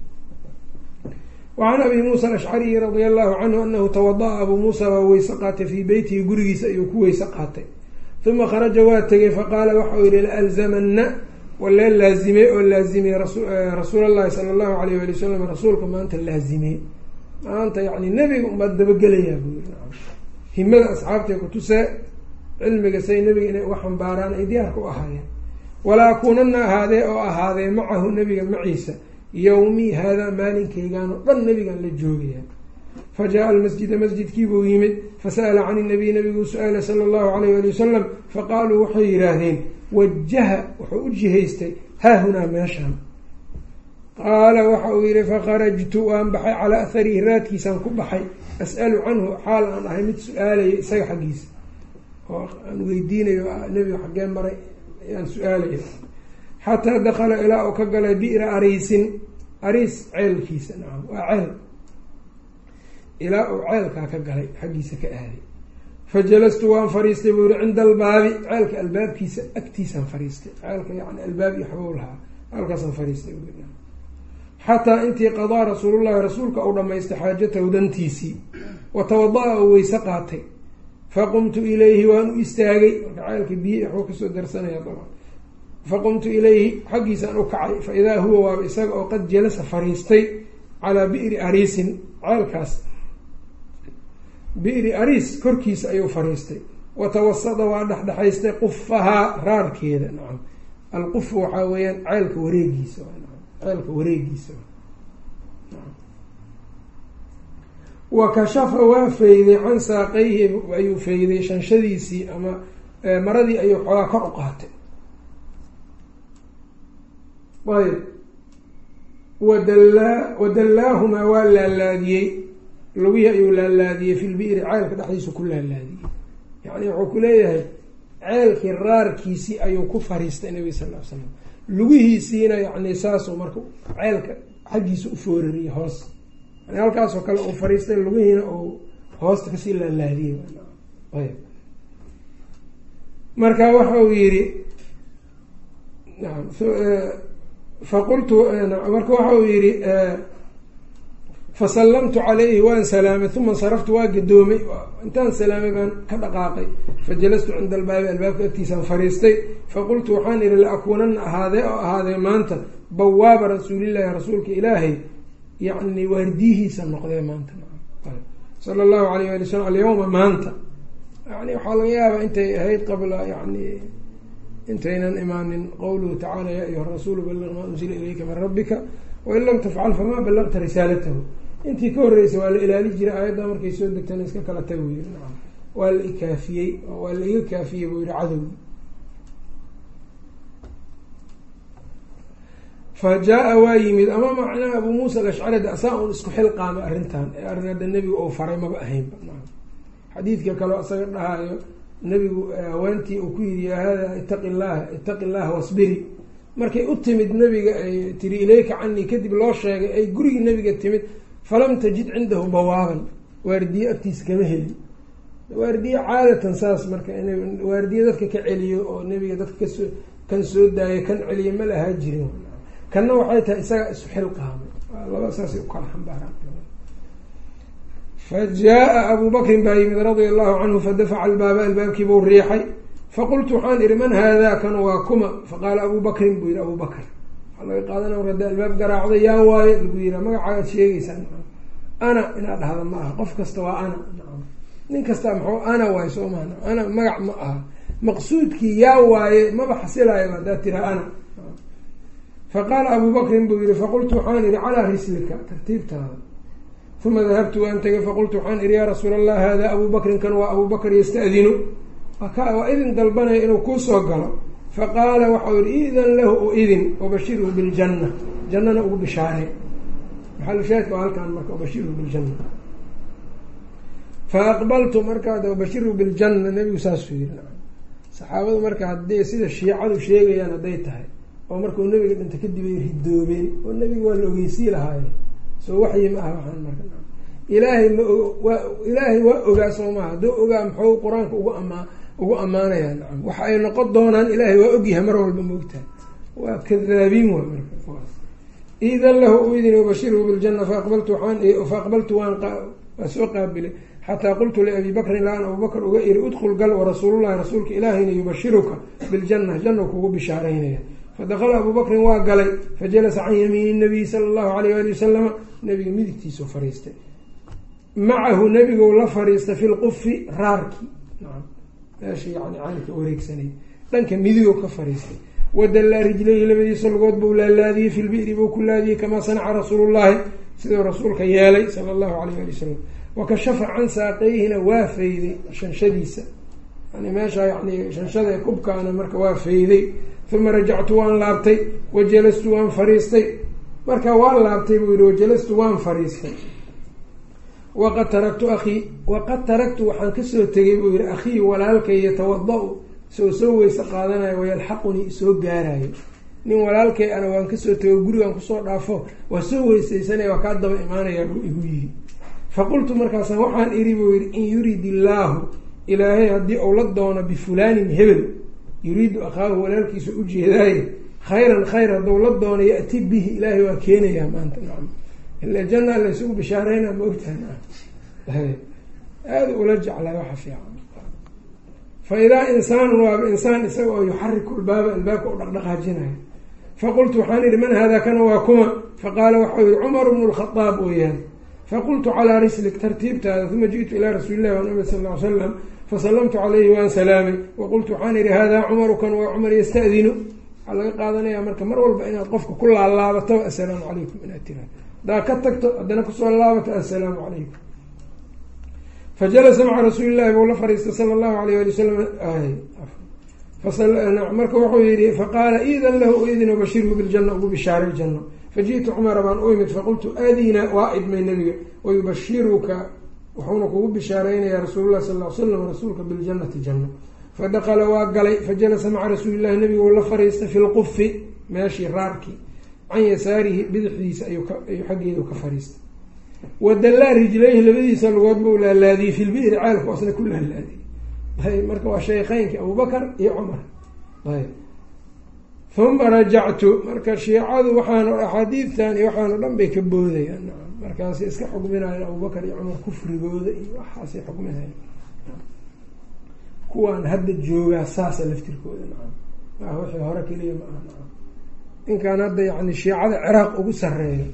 wacan abi muusa alashcariyi radia allahu canhu anahu tawada-a abuu muusa waa weyse qaatay fii beytihi gurigiisa ayuu ku weyse qaatay uma kharaja waa tegay faqaala waxa uu yihi laalzamana walee laazimey oo laazimey rasuul allahi sala allahu alayh wali wasalam rasuulka maanta laazimey maanta yani nebiga umaad dabagelayaa buu yiri himada asxaabtay kutusee cilmiga say nebiga inay uga xambaaraan ay diyaarka u ahaayeen walaa akuunana ahaadee oo ahaadee macahu nebiga maciisa yowmii haadaa maalinkeygaan oo dhan nebigan la joogaya. Fa jaa almasjida masjidkiibuu yimid fasa'ala can inabiy nabiguu su'aala sala allahu alayh ali wasalam faqaaluu waxay yidhaahdeen wajaha wuxuu u jihaystay haahunaa meeshaan. Qaala waxa uu yihi fakharajtu waan baxay calaa atharihi raadkiisaan ku baxay. As'alu canhu xaal aan ahay mid su'aalaya isaga xaggiisa. Oo aan weydiinayo nebiga xaggee maray ayaan su'aalaya xataa dakala ilaa uu ka galay bi'ra ariisin. Ariis ceelkiisa nacam waa ceel. Ilaa uu ceelkaa ka galay xaggiisa ka aaday. Fa jalastu waan fariistay buu yihi cinda albaabi. Ceelka albaabkiisa agtiisaan fariistay. Ceelka yani albaab iyo xabow lahaa. Halkaasaan fariistay xataa intii qadaa rasuulullahi rasuulka uu dhamaystay xaajatahu dantiisii wa tawada-a uu weyse qaatay faqumtu ilayhi waan u istaagay. Marka ceelka biyi waxbuu ka soo darsanaya dabcan faqumtu ilayhi xaggiisaan u kacay. Fa idaa huwa waaba isaga oo qad jalasa fariistay calaa bi'ri ariisin. Ceelkaas bi'ri ariis korkiisa ayuu fariistay. Wa tawasada waa dhexdhexaystay qufahaa raarkeeda. Nacam alqufu waxaa weeyaan ceelka wareegiisa. Ceelka wareegiisa wa kashafa waa fayday can saaqayhi ayuu fayday shanshadiisii ama maradii ayuu xoogaa kor u qaatay. Ayb wadallaa wadallaahumaa waa laalaadiyey. Lugihii ayuu laalaadiyey fi lbi'ri ceelka dhexdiisa ku laalaadiyey. Yacni wuxuu ku leeyahay ceelkii raarkiisii ayuu ku fariistay nabiga sal ly slam lugihiisiina yani saasuu marka ceelka xaggiisa u foorariyey hoos halkaasoo kale uu fariistay lugihiina uu hoosta ka sii laalaadiyey. Marka waxa uu yihi faqultu marka waxa uu yihi fasallamtu calayhi waan salaamay uma insaraftu waa gadoomay. Intaan salaamay baan ka dhaqaaqay. Fajalastu cinda albaabi albaabka agtiisaan fariistay. Faqultu waxaan ihi la-akuunana ahaadee oo ahaadee maanta bawaaba rasuulillaahi rasuulka ilaahay yani waardiyihiisa noqdee maanta. Sala allahu alayh ali salam alyawma maanta. Yani waxaa laga yaabaa intay ahayd qabla yani intaynan imaanin. Qowluhu tacala ya ayuha rasuulu balliq maa unzila ilayka min rabbika wain lam tafcal famaa ballaqta risaalatahu. Intii ka horreysay waa la ilaali jiray aayaddaa markay soo degtana iska kala tag nacam waa la ikaafiyey waa la iga kaafiyey buu yihi cadowgi fa jaa-a waa yimid ama macnaha abuu muusa alashcari de asaa un isku xilqaamay arrintan ee arrin nebiga oo faray maba ahaynba xadiidka kaleo isaga dhahaayo nebigu haweentii uu ku yidhi ya hada itaqi llaha itaqi llaha wasbiri. Markay u timid nebiga ay tiri ilayka canii kadib loo sheegay ay gurigii nebiga timid falam tajid cindahu bawaaban. Waardiye agtiisa kama helin waardiye caadatan saas marka waardiye dadka ka celiyo oo nebiga dadka ka soo kan soo daaya kan celiyo ma lahaa jirin kanna waxay tahay isagaa isu xilqaamay laba saasay u kala xambaaraan. Fa jaa-a abuu bakrin baa yimid radia allahu canhu fadafaca albaaba albaabkiibuu riixay. Faqultu waxaan ihi man haadaa kan waa kuma? Faqaala abuu bakrin buu yihi abuu bakr. Waxaa laga qaadana war hadda albaab garaacda yaa waaye lagu yiha magacaagaad sheegaysaa ana inaad dhahda ma aha. Qof kasta waa ana nin kasta maxuu ana waaye soo maha ana magac ma aha. Maqsuudkii yaa waaye maba xasilayo haddaad tiraa ana faqaala abuu bakrin buu yihi faqultu waxaan ihi calaa rislika tartiibtaada uma dahabtu waan tegay faqultu waxaan ihi yaa rasuul allah hada abuu bakrin kan waa abuu bakr yastadinu waa idin dalbanaya inuu kuusoo galo faqaala waxau yihi idan lahu u idin wabashirhu biljanna jannana ugu bishaare maxalushaadka waa halkaan marka wabashirhu biljanna fa aqbaltu markaa wabashirhu biljanna nebigu saasuu yiri saxaabadu marka hadday sida shiicadu sheegayaan hadday tahay oo markuu nebiga dhinta kadib ay ridoobeen oo nebiga waa la ogeysii lahaaye soo waxyi ma aha waxaan marka ilaahay ma ilaahay waa ogaa soo maha hadduu ogaa muxuu qur'aanka ugu amaa ugu ammaanayaa nacam waxa ay noqon doonaan ilaahay waa ogyahay mar walba moogtaha waa kadaabiin waa marka idan lahu u idin wabashirhu biljana faaqbaltu waan faaqbaltu waan waa soo qaabilay. Xataa qultu liabi bakrin laan abu bakr uga iri udkul gal warasuulullahi rasuulka ilaahayna yubashiruka biljana janna kugu bishaaraynaya fadakala abuu bakrin waa galay. Fajalasa can yamiini nabiyi sala allahu alayh ali wasalama nabiga midigtiisuu fariistay. Macahu nebigou la fariistay fi lqufi raarki. Meesha yani caanka wareegsanay. Dhanka midigoo ka fariistay. Wadallaa rijlayhi labadiisa lugood buu laalaadiyey fi lbi'ri buu ku laadiyey kamaa sanaca rasuulullahi siduu rasuulka yeelay sala allahu alayh ali wasalam wakashafa can saaqayhina waa fayday shanshadiisa. Yani meesha yani shanshada kubkaana marka waa fayday uma rajactu waan laabtay wajalastu waan fariistay marka waan laabtay buu yihi wajalastu waan fariistay waqad taraktu akhii waqad taraktu waxaan ka soo tegay buu yihi akhii walaalkay yatawada-u soo soo weyse qaadanayo wayalxaqunii isoo gaarayo nin walaalkay ana waan ka soo tego gurigan ku soo dhaafo waa soo weysaysanaya waa kaa daba imaanayaa buu igu yihi faqultu markaasaan waxaan iri buu yihi in yurid illaahu ilaahay haddii uu la doono bifulaanin hebel yuriidu akhaahu walaalkiisa ujeedaaye khayran khayr hadduu la doono yati bihi ilaahay waa keenayaa maanta. Nacam ila jana laysugu bishaareyna ma ogtahay. Aada ula jeclay waxa fiican. Fa idaa insaanun waaba insaan isaga oo yuxariku lbaaba albaabka u dhaqdhaqaajinayo faqultu waxaan ihi man hada kana waa kuma? Faqaala waxau yihi cumar bnu lkhadaab weeyaan faqultu calaa rislik tartiibtaada uma ji'tu ilaa rasuuli llahi wa nabi sal ly slam fasalamtu calayhi waan salaamay waqultu waxaan ihi hada cumaru kan waa cumar yastadinu waxaa laga qaadanaya marka mar walba inaad qofka ku laalaabato assalaamu calaykum inaad tiraado hadaa ka tagto haddana ku soo laabato assalaamu calaykum fajalasa maca rasuuli llahi buu la fariistay sala allahu alayh ali wasalam marka wuxuu yihi faqaala iidan lahu idin wabashirhu biljana ugu bishaara ljano faji'tu cumara baan u imid faqultu adina waa idmay nabiga wayubashiruka wuxuuna kugu bishaareynaya rasuul sal l slam rasuulka biljanati janno fadakala waa galay fajalasa maca rasuuli llahi nabiga uu la fariistay fi lqufi meeshii raarkii can yasaarihi bidixdiisa ayuu xaggeedu ka fariistay. Wadallaa rijlayhi labadiisa lugood buu laalaadiyey fi lbi'ri ku laalaadiyey marka waa sheykeynkii abubakar iyo cumar. Ayb uma rajactu marka shiicadu waxaan axaadiidtan iyo waxaan o dhan bay ka boodayaan. Nacam markaasay iska xukminayan abubakar iyo cumar kufrigooda iyo waxaasay xukminayan kuwaan hadda joogaa saasa laftirkooda nacam maa wixii hore keliya ma aha nacam ninkan hadda yani shiicada ciraaq ugu sareeyo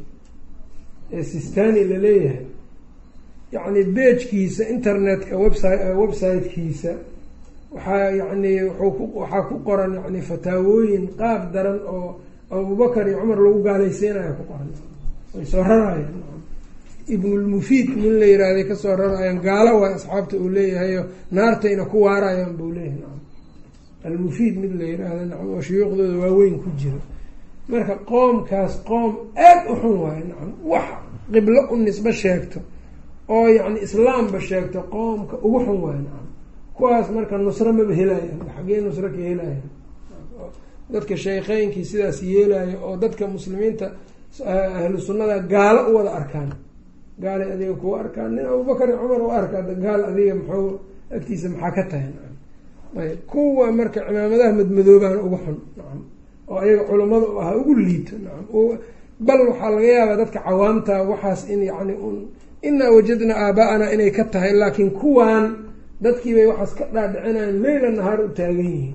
ee sistani la leeyahay yacni beejkiisa internetka website website-kiisa waxaa yani waxaa ku qoran yani fataawooyin qaab daran oo abubakar iyo cumar lagu gaalaysiinayo ku qoran. Way soo rarayaan. Ibnulmufiid nin la yihahday ka soo rarayaan gaalo waay asxaabta uu leeyahayo naartayna ku waarayaan buu leeyahay. Nacam almufiid mid la yihahda nacam oo shuyuuqdooda waaweyn ku jiro. Marka qoomkaas qoom aada u xun waayo nacam wax qiblo u nisbo sheegto oo yacni islaamba sheegto qoomka ugu xun waayo nacam kuwaas marka nusro maba helayan xaggee nusro ka helayan dadka sheekeynkii sidaas yeelaya oo dadka muslimiinta ahlu sunnada gaalo u wada arkaan. Gaalay adiga kuwa arkaan nin abubakar cumar u arkaa gaal adiga muxuu agtiisa maxaa ka tahay? Ayb kuwa marka cimaamadaha madmadoobaana ugu xun nacam oo ayaga culammada u ahaa ugu liito nacam bal waxaa laga yaabaa dadka cawaamta waxaas in yani un inaa wajadnaa aaba'ana inay ka tahay laakiin kuwaan dadkiibay waxaas ka dhaadhicinayan leyla nahaar u taagan yihiin.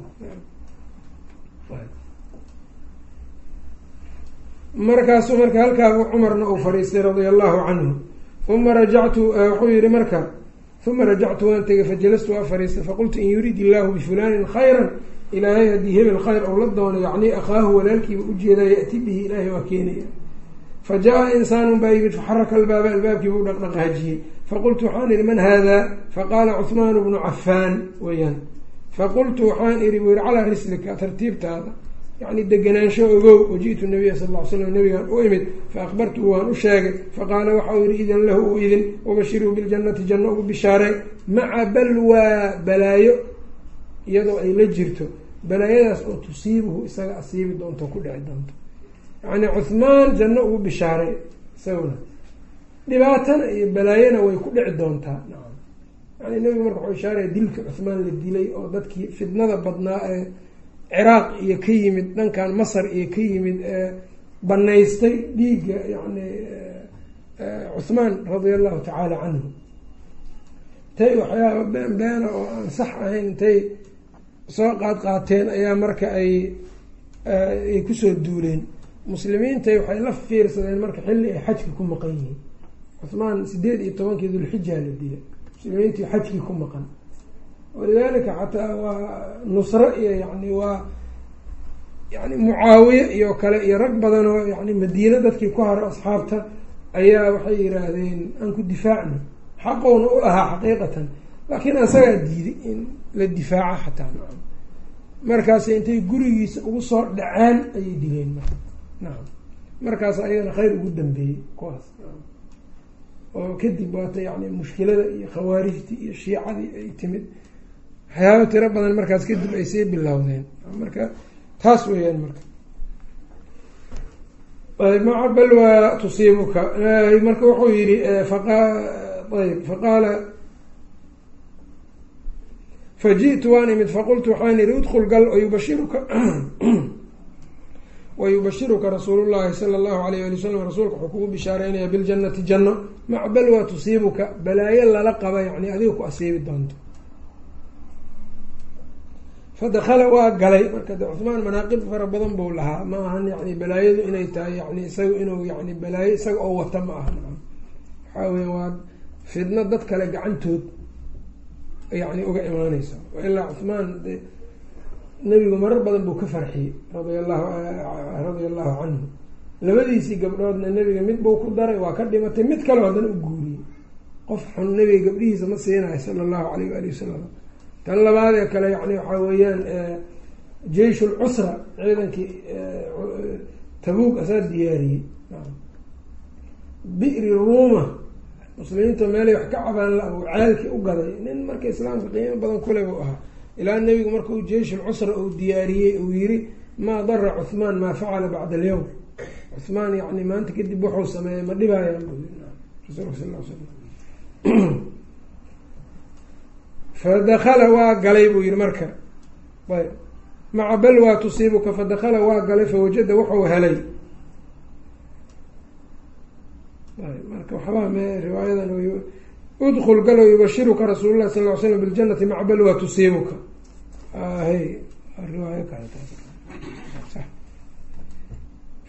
Markaasuu marka halkaa cumarna uu fadhiistay radia allahu canhu uma rajactu wuxuu yihi marka uma rajactu waan tegay fajalastu waa fadhiistay faqultu in yurid illaahu bifulanin khayran ilaahay haddii hebel khayr ou la doono yacni akhaahu walaalkiiba u jeedaa yati bihi ilaahay waa keenaya fa jaa insaanun baa yimid faxaraka albaaba albaabkiiba u dhaqdhaqaajiyey faqultu waxaan ihi man haada faqaala cuhmaanu bnu cafaan weyaan faqultu waxaan ihi buu yihi calaa rislika tartiibtaada yacni deganaansho ogow waji'tu nabiya sal ll ly slam nabigaan u imid faakbartuhu waan u sheegay faqaala waxau yihi idan lahu u idin wabashiruu biljannati janno ugu bishaarey maca balwaa balaayo iyadoo ay la jirto balaayadaas oo tusiibuhu isaga asiibi doonto ku dhici doonto yacni cuhmaan janno ugu bishaaray isaguna. Dhibaatana iyo balaayana way ku dhici doontaa. Yani nebigu marka waxuu ishaaraya dilka cuhmaan la dilay oo dadkii fidnada badnaa ee ciraaq iyo ka yimid dhankan masar iyo ka yimid ee banaystay dhiigga yani cuhmaan radia allahu tacaala canhu. Tay waxyaaba been beena oo aan sax ahayn intay soo qaad qaateen ayaa marka ay ay ku soo duuleen muslimiintay waxay la fiirsadeen marka xilli ay xajka ku maqan yihiin. Cuhmaan sideed iyo tobankii dulxijaa la dilay muslimiintii xajkii ku maqan. Walidaalika xataa waa nusro iyo yani waa yani mucaawiye iyo kale iyo rag badan oo yani madiine dadkii ku haro asxaabta ayaa waxay yidhaahdeen aan ku difaacno. Xaqowna u lahaa xaqiiqatan. Laakiin asagaa diiday in la difaaco xataa. Markaas intay gurigiisa ugu soo dhaceen ayay dileen marka nacam markaas ayagana khayr ugu dambeeyey kuwaas. Oo kadib waata yani mushkilada iyo khawaarijtii iyo shiicadii ay timid waxyaaba tiro badan markaas kadib ay sii bilowdeen marka taas weeyaan marka. Maca balwa tusiibuka. Marka wuxuu yihi ayb faqaala faji'tu waan imid faqultu waxaan ihi udkul gal wayubashiruka wayubashiruka rasuulu llahi sala allahu alayh ali wasalam rasuulka wuxuu kugu bishaareynaya biljannati janno maca balwa tusiibuka balaayo lala qaba yani adiga ku asiibi doonto fadakala waa galay marka de cuhmaan manaaqib fara badan buu lahaa ma ahan yani balaayadu inay tahay yani isaga inuu yani balaayo isaga oo wata ma aha waxaa weya waa fidno dad kale gacantood yani uga imaaneysa ilaa cuhmaan de nebigu marar badan buu ka farxiyey radia allahu radia allahu canhu. Labadiisii gabdhoodna nebiga mid buu ku daray waa ka dhimatay mid kaleo haddana u guuriyey. Qof xun nebiga gabdhihiisa ma siinayo sala allahu alayh waali wasalam tan labaad ee kale yani waxaa weeyaan jeish lcusra ciidankii tabuug asaa diyaariyey. Bi'ri ruuma muslimiinta meelay wax ka cabaan la uu caalkii u gaday nin marka islaamka qiimo badan kule buu ahaa ilaa nebigu markuu jeish lcusra uu diyaariyey uu yiri maa dara cuhmaan maa facala bacda alyawm? Cuhmaan yani maanta kadib wuxuu sameeyey ma dhibaayaan slam fadakala waa galay buu yihi marka. Ayb. Maca balwa tusiibuka fadakala waa galay fawajada wuxuu helay. Marka waxbaa me riwaayadan udkul galo yubashiruka rasuul lah sal l slam biljanati maca balwa tusiibuka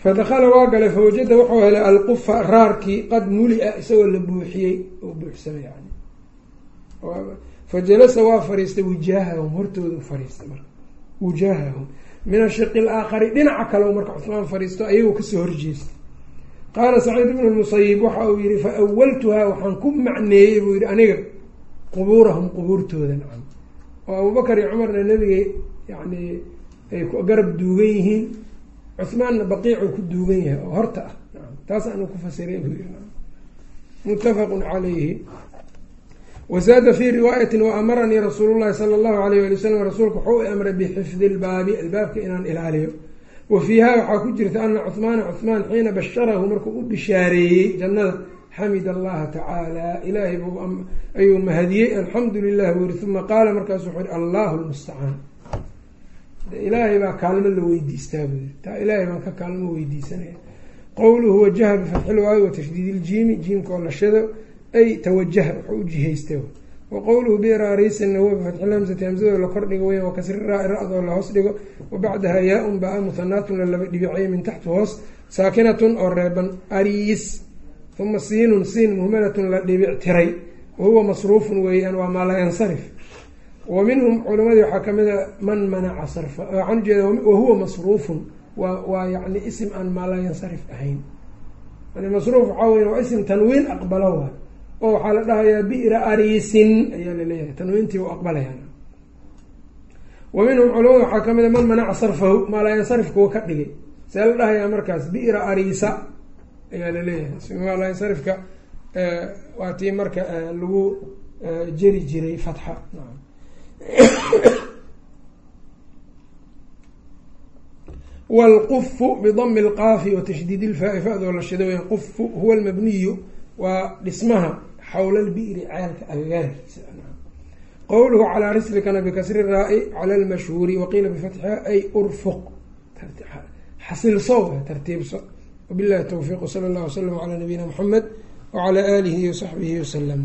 fadakala waa galay fawajada wuxuu helay alqufa raarkii qad muli-a isagoo la buuxiyey oo buuxsamay yani. Fajalasa waa fariistay wijaahahum hortooda fariistay marka. Wijaahahum min ashiqi laakhari dhinaca kale marka cuhmaan fariisto ayagoo ka soo horjeestay qaala saciid ibnu lmusayib waxa uu yihi fa awaltuhaa waxaan ku macneeyey buu yihi aniga qubuurahum qubuurtooda nacam. Oo abubakar iyo cumarna nebiga yani ay garab duugan yihiin. Cuhmaanna baqiicuu ku duugan yahay oo horta ah taas aanu ku fasiray buu yihi muttafaqun calayhi. Wazaada fi riwaayati waamaranii rasuulu llahi sala allahu alayh wali wasalam rasuulka wuxuu amray bixifdi lbaabi albaabka inaan ilaaliyo wa fiiha waxaa ku jirta ana cuhmaana cuhmaan xiina basharahu markuu u bishaareeyey jannada xamid allaha tacaala ilaahay ayuu mahadiyey alxamdu lilah yiri uma qaala markaasu wuxuu yihi allahu lmustacaan. Ilaahay baa kaalmo la weydiistaa buu yiri taa ilaahay baan ka kaalmo weydiisanaya. Qowluhu wajaha bifatxilwaawi wa tashdiid iljiimi jiimkoo la shado ay tawajaha wuxuu u jihaystay wa qowluhu biraariisina huwa bifatxilhamsati hamsadoo la kordhigo weya wakasri raa ra-doo la hoos dhigo. Wa bacdaha yaa-un baa muhanaatun la laba dhibicay min taxti hoos. Saakinatun oo reeban ariis. Uma siinun siin muhmalatun la dhibic tiray. Wahuwa masruufun weeyaan waa maa laa yansarif. Wa minhum culimadii waxaa ka mid a man manaca sarfa waxaan ujeeda wahuwa masruufun waa waa yani isim aan maa laa yansarif ahayn. Yani masruuf waxaa weya waa isim tanwiin aqbalo waa oo waxaa la dhahayaa bi'ra ariisin ayaa la leeyahay tanwiintii u aqbalayaan. Wa minhum culamada waxaa ka mid a man manaca sarfahu maa laa yansarif kuwa ka dhigay. See la dhahayaa markaas bi'ra ariisa ayaa la leeyahay maa laa yansarifka waa tii marka lagu jeri jiray fatxa. Wlqufu bidami lqaafi watashdiid ilfaai fa-doo la shido weya qufu huwa almabniyu waa dhismaha xawla lbi'ri ceelka agagaarkiisa qowluhu calaa rislikana bikasri raa-i cala lmashhuuri waqiila bifatxiha ay urfuq xasilso tartiibso wabilahi towfiiq wsala allah wslam calaa nabiyina muxamed wacalaa aalihi wasaxbihi wasalam